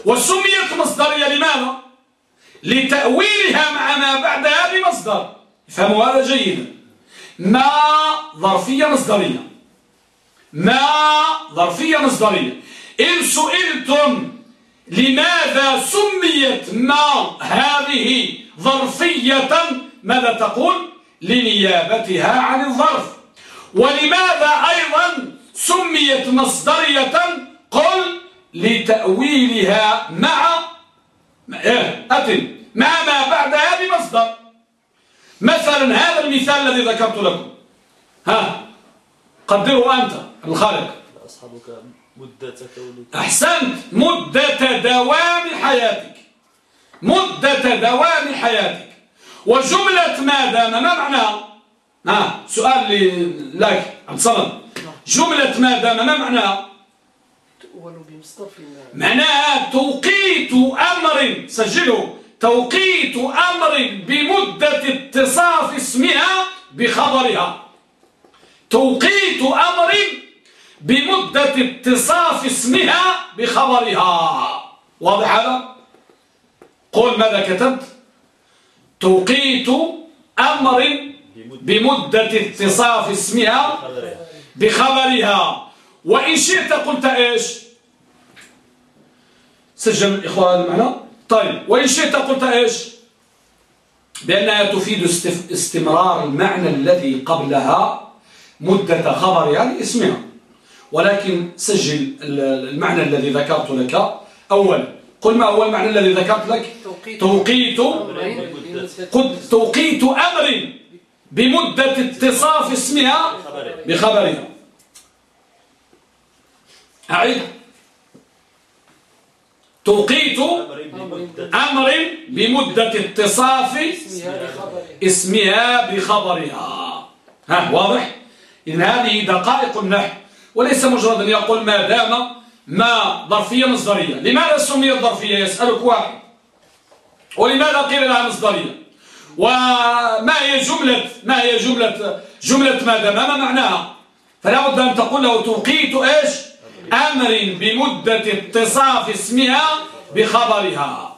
وسميت مصدرية لماذا؟ لتأويلها مع ما بعدها بمصدر فهموا هذا جيدا. ما ظرفية مصدرية. ما ظرفية مصدرية. إن سئلتم لماذا سميت ما هذه ظرفية ماذا تقول؟ لنيابتها عن الظرف. ولماذا أيضا سميت مصدرية؟ قل لتأويلها مع إيه مع ما بعدها بمصدر مثلا هذا المثال الذي ذكرت لكم. ها قدره أنت الخالق. أصحابك مدة كونك أحسنت. مدة دوام حياتك. مدة دوام حياتك. وجملة ما دام ما معناها ها سؤال لك عبد الصمد جملة ما دام ما معناها معناها توقيت أمر سجله. توقيت أمر بمدة اتصاف اسمها بخبرها. توقيت أمر بمدة اتصاف اسمها بخبرها. واضح هذا؟ قول ماذا كتبت؟ توقيت أمر بمدة اتصاف اسمها بخبرها. وإن شئت قلت إيش؟ سجل الإخوان المعنى طيب وإن شئت قلت إيش؟ بأنها تفيد استمرار المعنى الذي قبلها مدة خبرها لاسمها ولكن سجل المعنى الذي ذكرت لك. أولا قل ما هو المعنى الذي ذكرت لك؟ توقيت. قد توقيت أمر بمدة اتصاف اسمها بخبرها أعيد توقيت أمر بمدة اتصاف اسمها بخبرها. ها واضح؟ إن هذه دقائق النحو. وليس مجرد أن يقول ما دام ما ظرفية مصدرية. لماذا سميت ظرفية؟ يسألك واحد. ولماذا قيل لها مصدرية؟ وما هي جملة ما هي جملة جملة ماذا ما معناها؟ فلا بد أن تقول له توقيت إيش؟ أمر بمدة اتصاف اسمها بخبرها.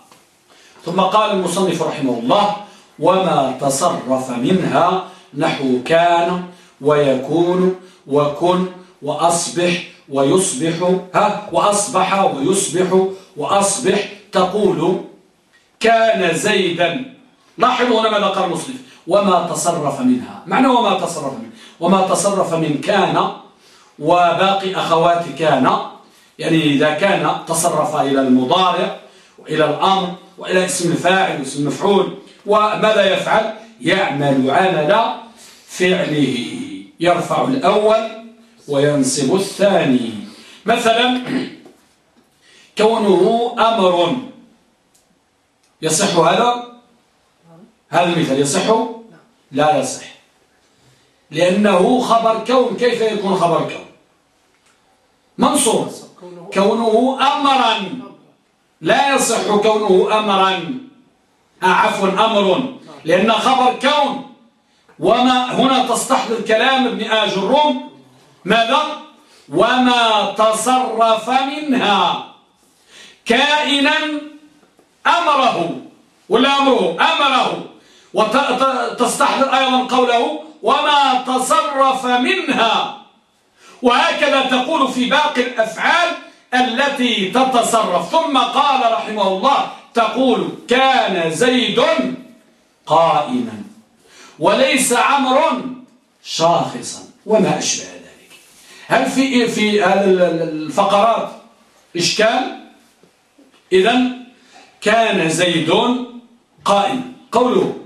ثم قال المصنف رحمه الله وما تصرف منها نحو كان ويكون وكن وأصبح ويصبح ها وأصبح ويصبح وأصبح تقول كان زيدا لاحظوا هنا ماذا قال المصنف وما تصرف منها معنى وما تصرف منها وما تصرف من كان وباقي أخوات كان يعني إذا كان تصرف إلى المضارع وإلى الأمر وإلى اسم الفاعل واسم المفعول وماذا يفعل؟ يعمل عمل فعله. يرفع الأول وينصب الثاني. مثلا كونه أمر. يصح هذا؟ هذا المثال يصح؟ لا يصح. لأنه خبر كون كيف يكون خبر كون؟ منصوب كونه أمرا. لا يصح كونه أمرا. آه، عفوا أمر. لأن خبر كون. وما هنا تستحضر كلام ابن آج الروم. ماذا؟ وما تصرف منها. كائنا أمره. ولا أمره أمره. وتستحضر أيضا قوله وما تصرف منها. وهكذا تقول في باقي الأفعال التي تتصرف. ثم قال رحمه الله تقول كان زيد قائما وليس عمر شاخصا وما أشبه ذلك. هل في في الفقرات إشكال؟ إذا كان زيد قائما قوله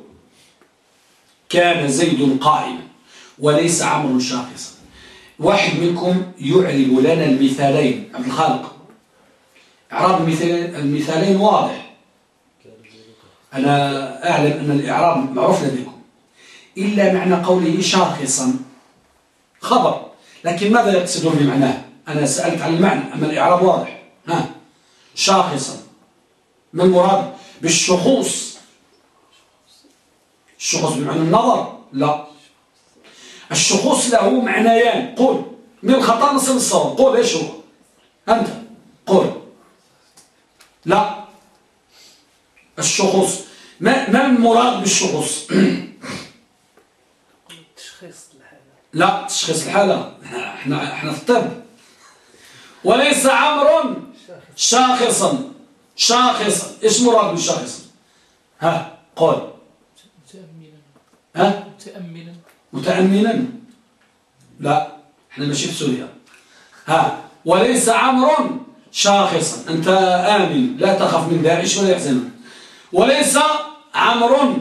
كان زيد قائما وليس عمر شاخصا. واحد منكم يعرب لنا المثالين عبد الخالق. إعراب المثالين, واضح. أنا أعلم أن الإعراب معروف لديكم. إلا معنى قوله شاخصا خبر. لكن ماذا يقصدون بمعناه؟ أنا سألت عن المعنى أما الإعراب واضح. ها شاخصا. ما المراد بالشخوص؟ الشخوص بمعنى النظر. لا. الشخوص له معنيان. قول. من الخطأ نصل الصواب قول. إيش هو؟ أنت. قول. لا. الشخوص ما, ما المراد بالشخوص لا. تشخيص الحالة. إحنا إحنا في الطب. وليس عمر شاخصا. شاخصا. إيش مراد بالشاخصا ها. قول. متأملا. ها؟ متأملا. متأملا؟ لا إحنا ماشي في سوريا. ها وليس عمر شاخصا. أنت آمن لا تخف من داعش ولا يحزن وليس عمر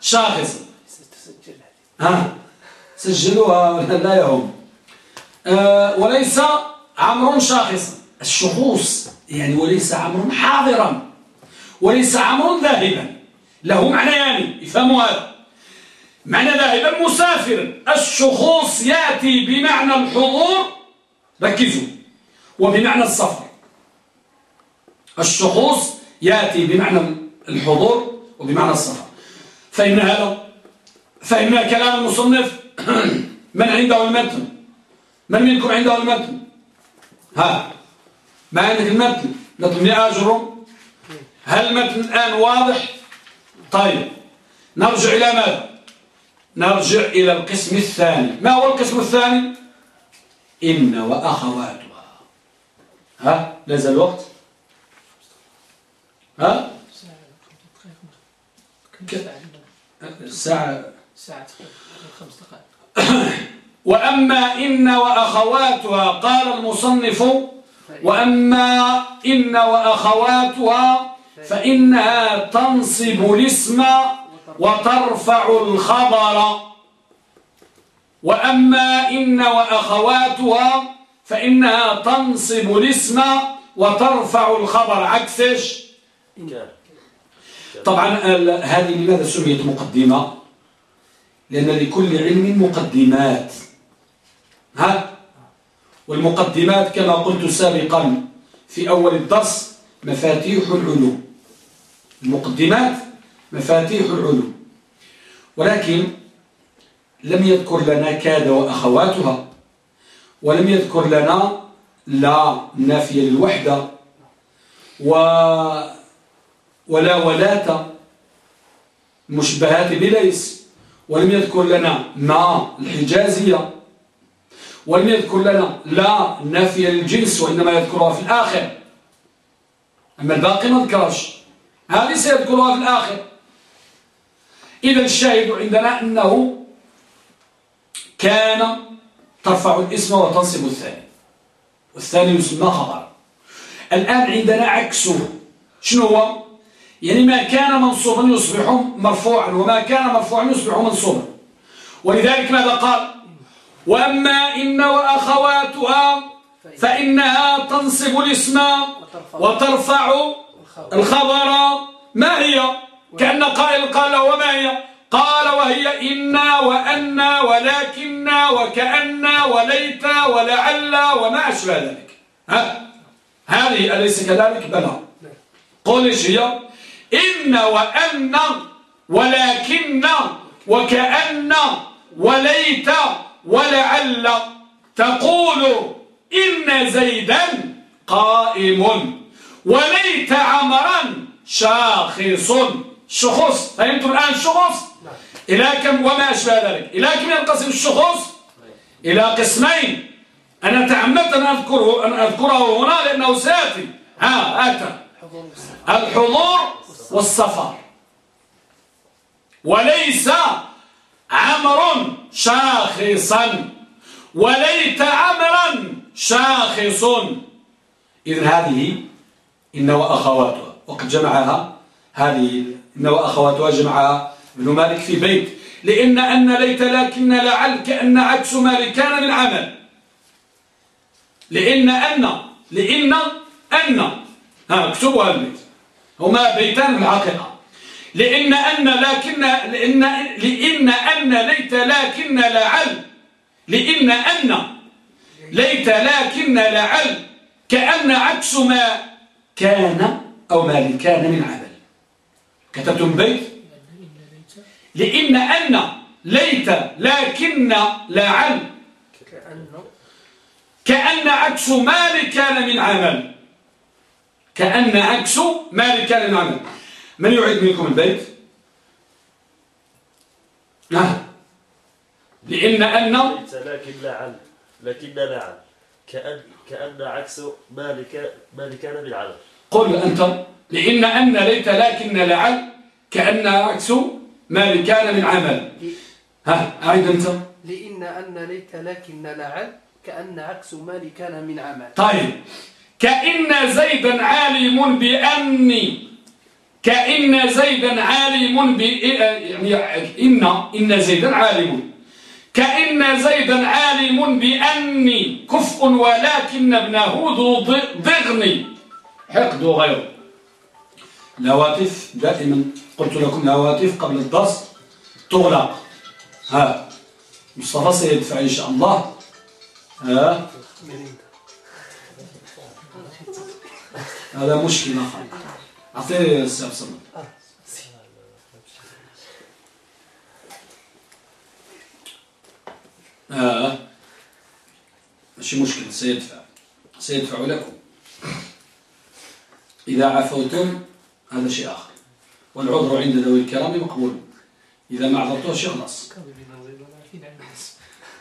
شاخصا. ها سجلوها لا يهم أه وليس عمر شاخصا. الشخوص يعني وليس عمر حاضرا. وليس عمر ذاهبا. له معنيان يعني افهموا هذا. معنى ذاهبا مسافر. الشخوص يأتي بمعنى الحضور ركزوا وبمعنى السفر. الشخوص يأتي بمعنى الحضور وبمعنى السفر. فإن هذا فإن كلام المصنف من عنده المتن؟ من منكم عنده المتن؟ ها ما عندك المتن؟ متن أجر؟ هل المتن الآن واضح؟ طيب نرجع إلى ماذا؟ نرجع إلى القسم الثاني. ما هو القسم الثاني؟ إن وأخواتها. ها؟ لازال الوقت؟ ها؟ ساعة. ساعة خمس دقائق وأما إن وأخواتها قال المصنف وأما إن وأخواتها فإنها تنصب الاسم وترفع الخبر. وأما إن وأخواتها فإنها تنصب الاسم وترفع الخبر. عكسش. طبعا هذه لماذا سميت مقدمة؟ لأن لكل علم مقدمات. ها؟ والمقدمات كما قلت سابقا في أول الدرس مفاتيح العلوم. المقدمات مفاتيح العلوم. ولكن لم يذكر لنا كاد وأخواتها ولم يذكر لنا لا نافية للوحدة و ولا ولاة مشبهات بليس. ولم يذكر لنا ما الحجازية. ولم يذكر لنا لا نافية للجنس وإنما يذكرها في الآخر. أما الباقي ما ذكرش هذه سيذكرها في الآخر. إذا الشاهد عندنا أنه كان ترفع الاسم وتنصب الثاني. والثاني يسمى خبر. الآن عندنا عكسه. شنو هو؟ يعني ما كان منصوبا يصبح مرفوعا وما كان مرفوعا يصبح منصوبا. ولذلك ماذا قال؟ وأما إن وأخواتها فإنها تنصب الاسم وترفع الخبر. ما هي؟ كأن قائل قال وما هي؟ قال وهي إنا وأنا ولكننا وكأنا وليت ولعل وما أشبه ذلك. ها؟ هذه أليس كذلك؟ بلى. قول إيش هي؟ إن وأن ولكن وكأن وليت ولعل. تقول إن زيدا قائم. وليت عمرا شاخص. شخص فهمتم الآن شخص؟ إلى كم وما أشبه ذلك؟ إلى كم ينقسم الشخص؟ إلى قسمين. أنا تعمدت أن أذكره, أن أذكره هنا لأنه سيأتي. ها أتى. الحضور والسفر. وليس عمر شاخصا. وليت عمرا شاخص إذن هذه إن وأخواتها وقد جمعها هذه إن وأخواتها جمعها ابن مالك في بيت. لأن أن ليت لكن لعل كأن عكس ما كان من عمل. لأن أن لأن أن. ها اكتبوا البيت. هما بيتان في الحقيقة لأن أن لكن لأن لأن أن ليت لكن لعل. لأن أن. ليت لكن لعل. كأن عكس ما كان أو ما كان من عمل. كتبتم بيت لأن أن ليت لكن لعل. كأن عكس ما كان من عمل. كأن عكس ما كان من عمل. من يعيد منكم البيت؟ نعم لأن أن لكن لعل. لكن لعل. كأن كأن عكس ما كان من عمل. قل أنت. لأن أن ليت لكن لعل كأن عكس ما كان من عمل. ها أعيد أنت. لأن أن ليت لكن لعل كأن عكس ما كان من عمل. طيب. كأن زيدا عالم بأني كأن زيدا عالم ب يعني إن إن زيدا عالم. كأن زيدا عالم بأني كفء ولكن ابنه ذو ضغن. حقد غيره الهواتف دائما. قلت لكم الهواتف قبل الدرس تغلق ها مصطفى سيدفع إن شاء الله. ها. هذا مشكل آخر أعطيه السيف صمد آه ماشي مشكل سيدفع سيدفع لكم. إذا عفوتم هذا شيء آخر. والعذر عند ذوي الكرام مقبول. إذا ما عذرتوش يخلص.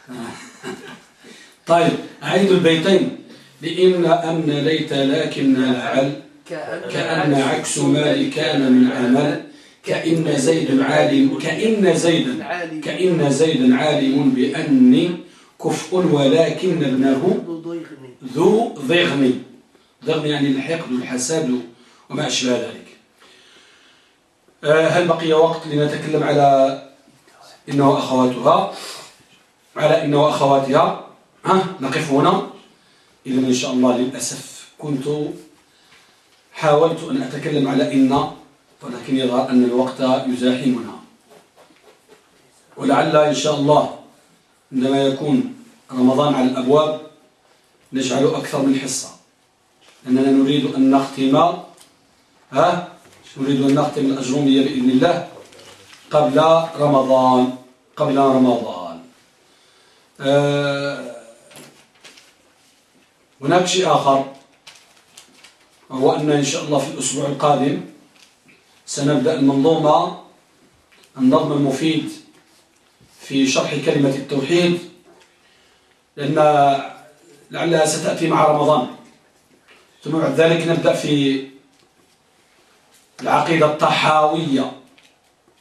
طيب أعيد البيتين. لإن أن ليت لكن لعل كأن عكس ما كان من عمل. كأن زيد عالم كأن زيد كأن زيد عالم بأني كفء ولكن ابنه ذو ضغن. ضغن يعني الحقد والحسد وما أشبه ذلك. هل بقي وقت لنتكلم على إنه أخواتها؟ على إنه أخواتها؟ ها نقف هنا. إذا إن شاء الله للأسف كنت حاولت أن أتكلم على إن ولكن يظهر أن الوقت يزاحمنا. ولعل إن شاء الله عندما يكون رمضان على الأبواب نجعل أكثر من حصة. لأننا نريد أن نختم ها نريد أن نختم الأجرومية بإذن الله قبل رمضان قبل رمضان. آه، هناك شيء آخر وهو أن إن شاء الله في الأسبوع القادم سنبدأ المنظومة النظم المفيد في شرح كلمة التوحيد لأن لعلها ستأتي مع رمضان. ثم بعد ذلك نبدأ في العقيدة الطحاوية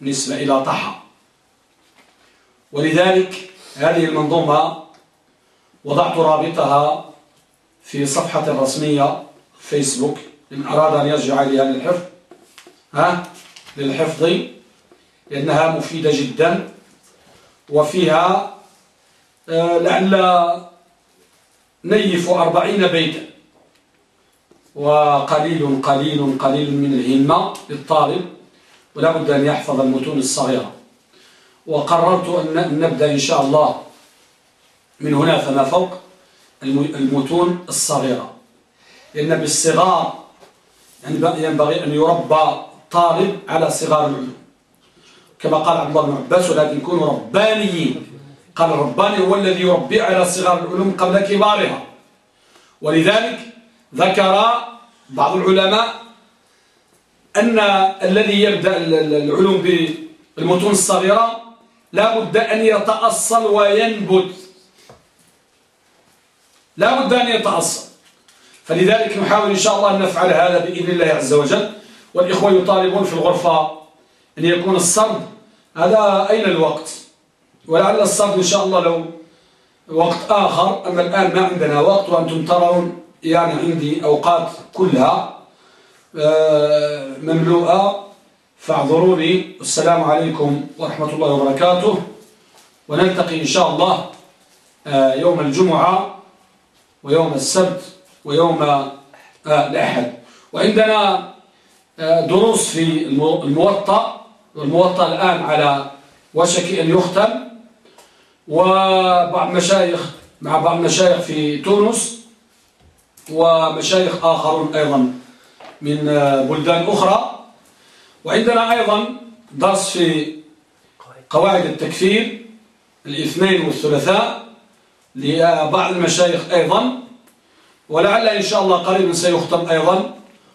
نسبة إلى طحا. ولذلك هذه المنظومة وضعت رابطها في صفحة رسمية فيسبوك. إن أراد أن يرجع إليها للحفظ ها؟ للحفظ لأنها مفيدة جدا وفيها آه، لعل نيف أربعين بيتا. وقليل قليل قليل من الهمة للطالب ولا بد أن يحفظ المتون الصغيرة. وقررت أن نبدأ إن شاء الله من هنا فما فوق المتون الصغيرة. لأن بالصغار ينبغي أن يربى طالب على صغار العلوم. كما قال عبد الله بن عباس ولكن كونوا ربانيين. قال الرباني هو الذي يربي على صغار العلوم قبل كبارها. ولذلك ذكر بعض العلماء أن الذي يبدأ العلوم بالمتون الصغيرة لا بد أن يتأصل وينبت. لا بد أن يتأصل. فلذلك نحاول إن شاء الله أن نفعل هذا بإذن الله عز وجل. والإخوة يطالبون في الغرفة أن يكون الصرد. هذا أين الوقت؟ ولعل الصرد إن شاء الله لو وقت آخر. أما الآن ما عندنا وقت وأنتم ترون يعني عندي أوقات كلها آه، مملوءة. فاعذروني السلام عليكم ورحمة الله وبركاته. ونلتقي إن شاء الله آه، يوم الجمعة ويوم السبت ويوم آه، الأحد. وعندنا دروس في الموطأ. والموطأ الآن على وشك أن يختم. وبعض مشايخ مع بعض المشايخ في تونس. ومشايخ آخرون أيضا من بلدان أخرى. وعندنا أيضا درس في قواعد التكفير الاثنين والثلاثاء لبعض المشايخ أيضا. ولعل إن شاء الله قريبا سيختم أيضا.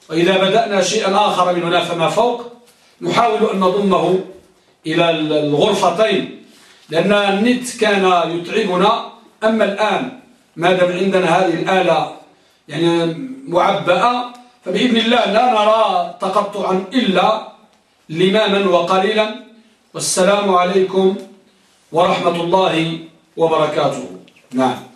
وإذا بدأنا شيئا آخر من هنا فما فوق نحاول أن نضمه إلى الغرفتين. لأن النت كان يتعبنا. أما الآن ما دام عندنا هذه الآلة يعني معبأة فبإذن الله لا نرى تقطعا إلا لماما وقليلا. والسلام عليكم ورحمة الله وبركاته. نعم.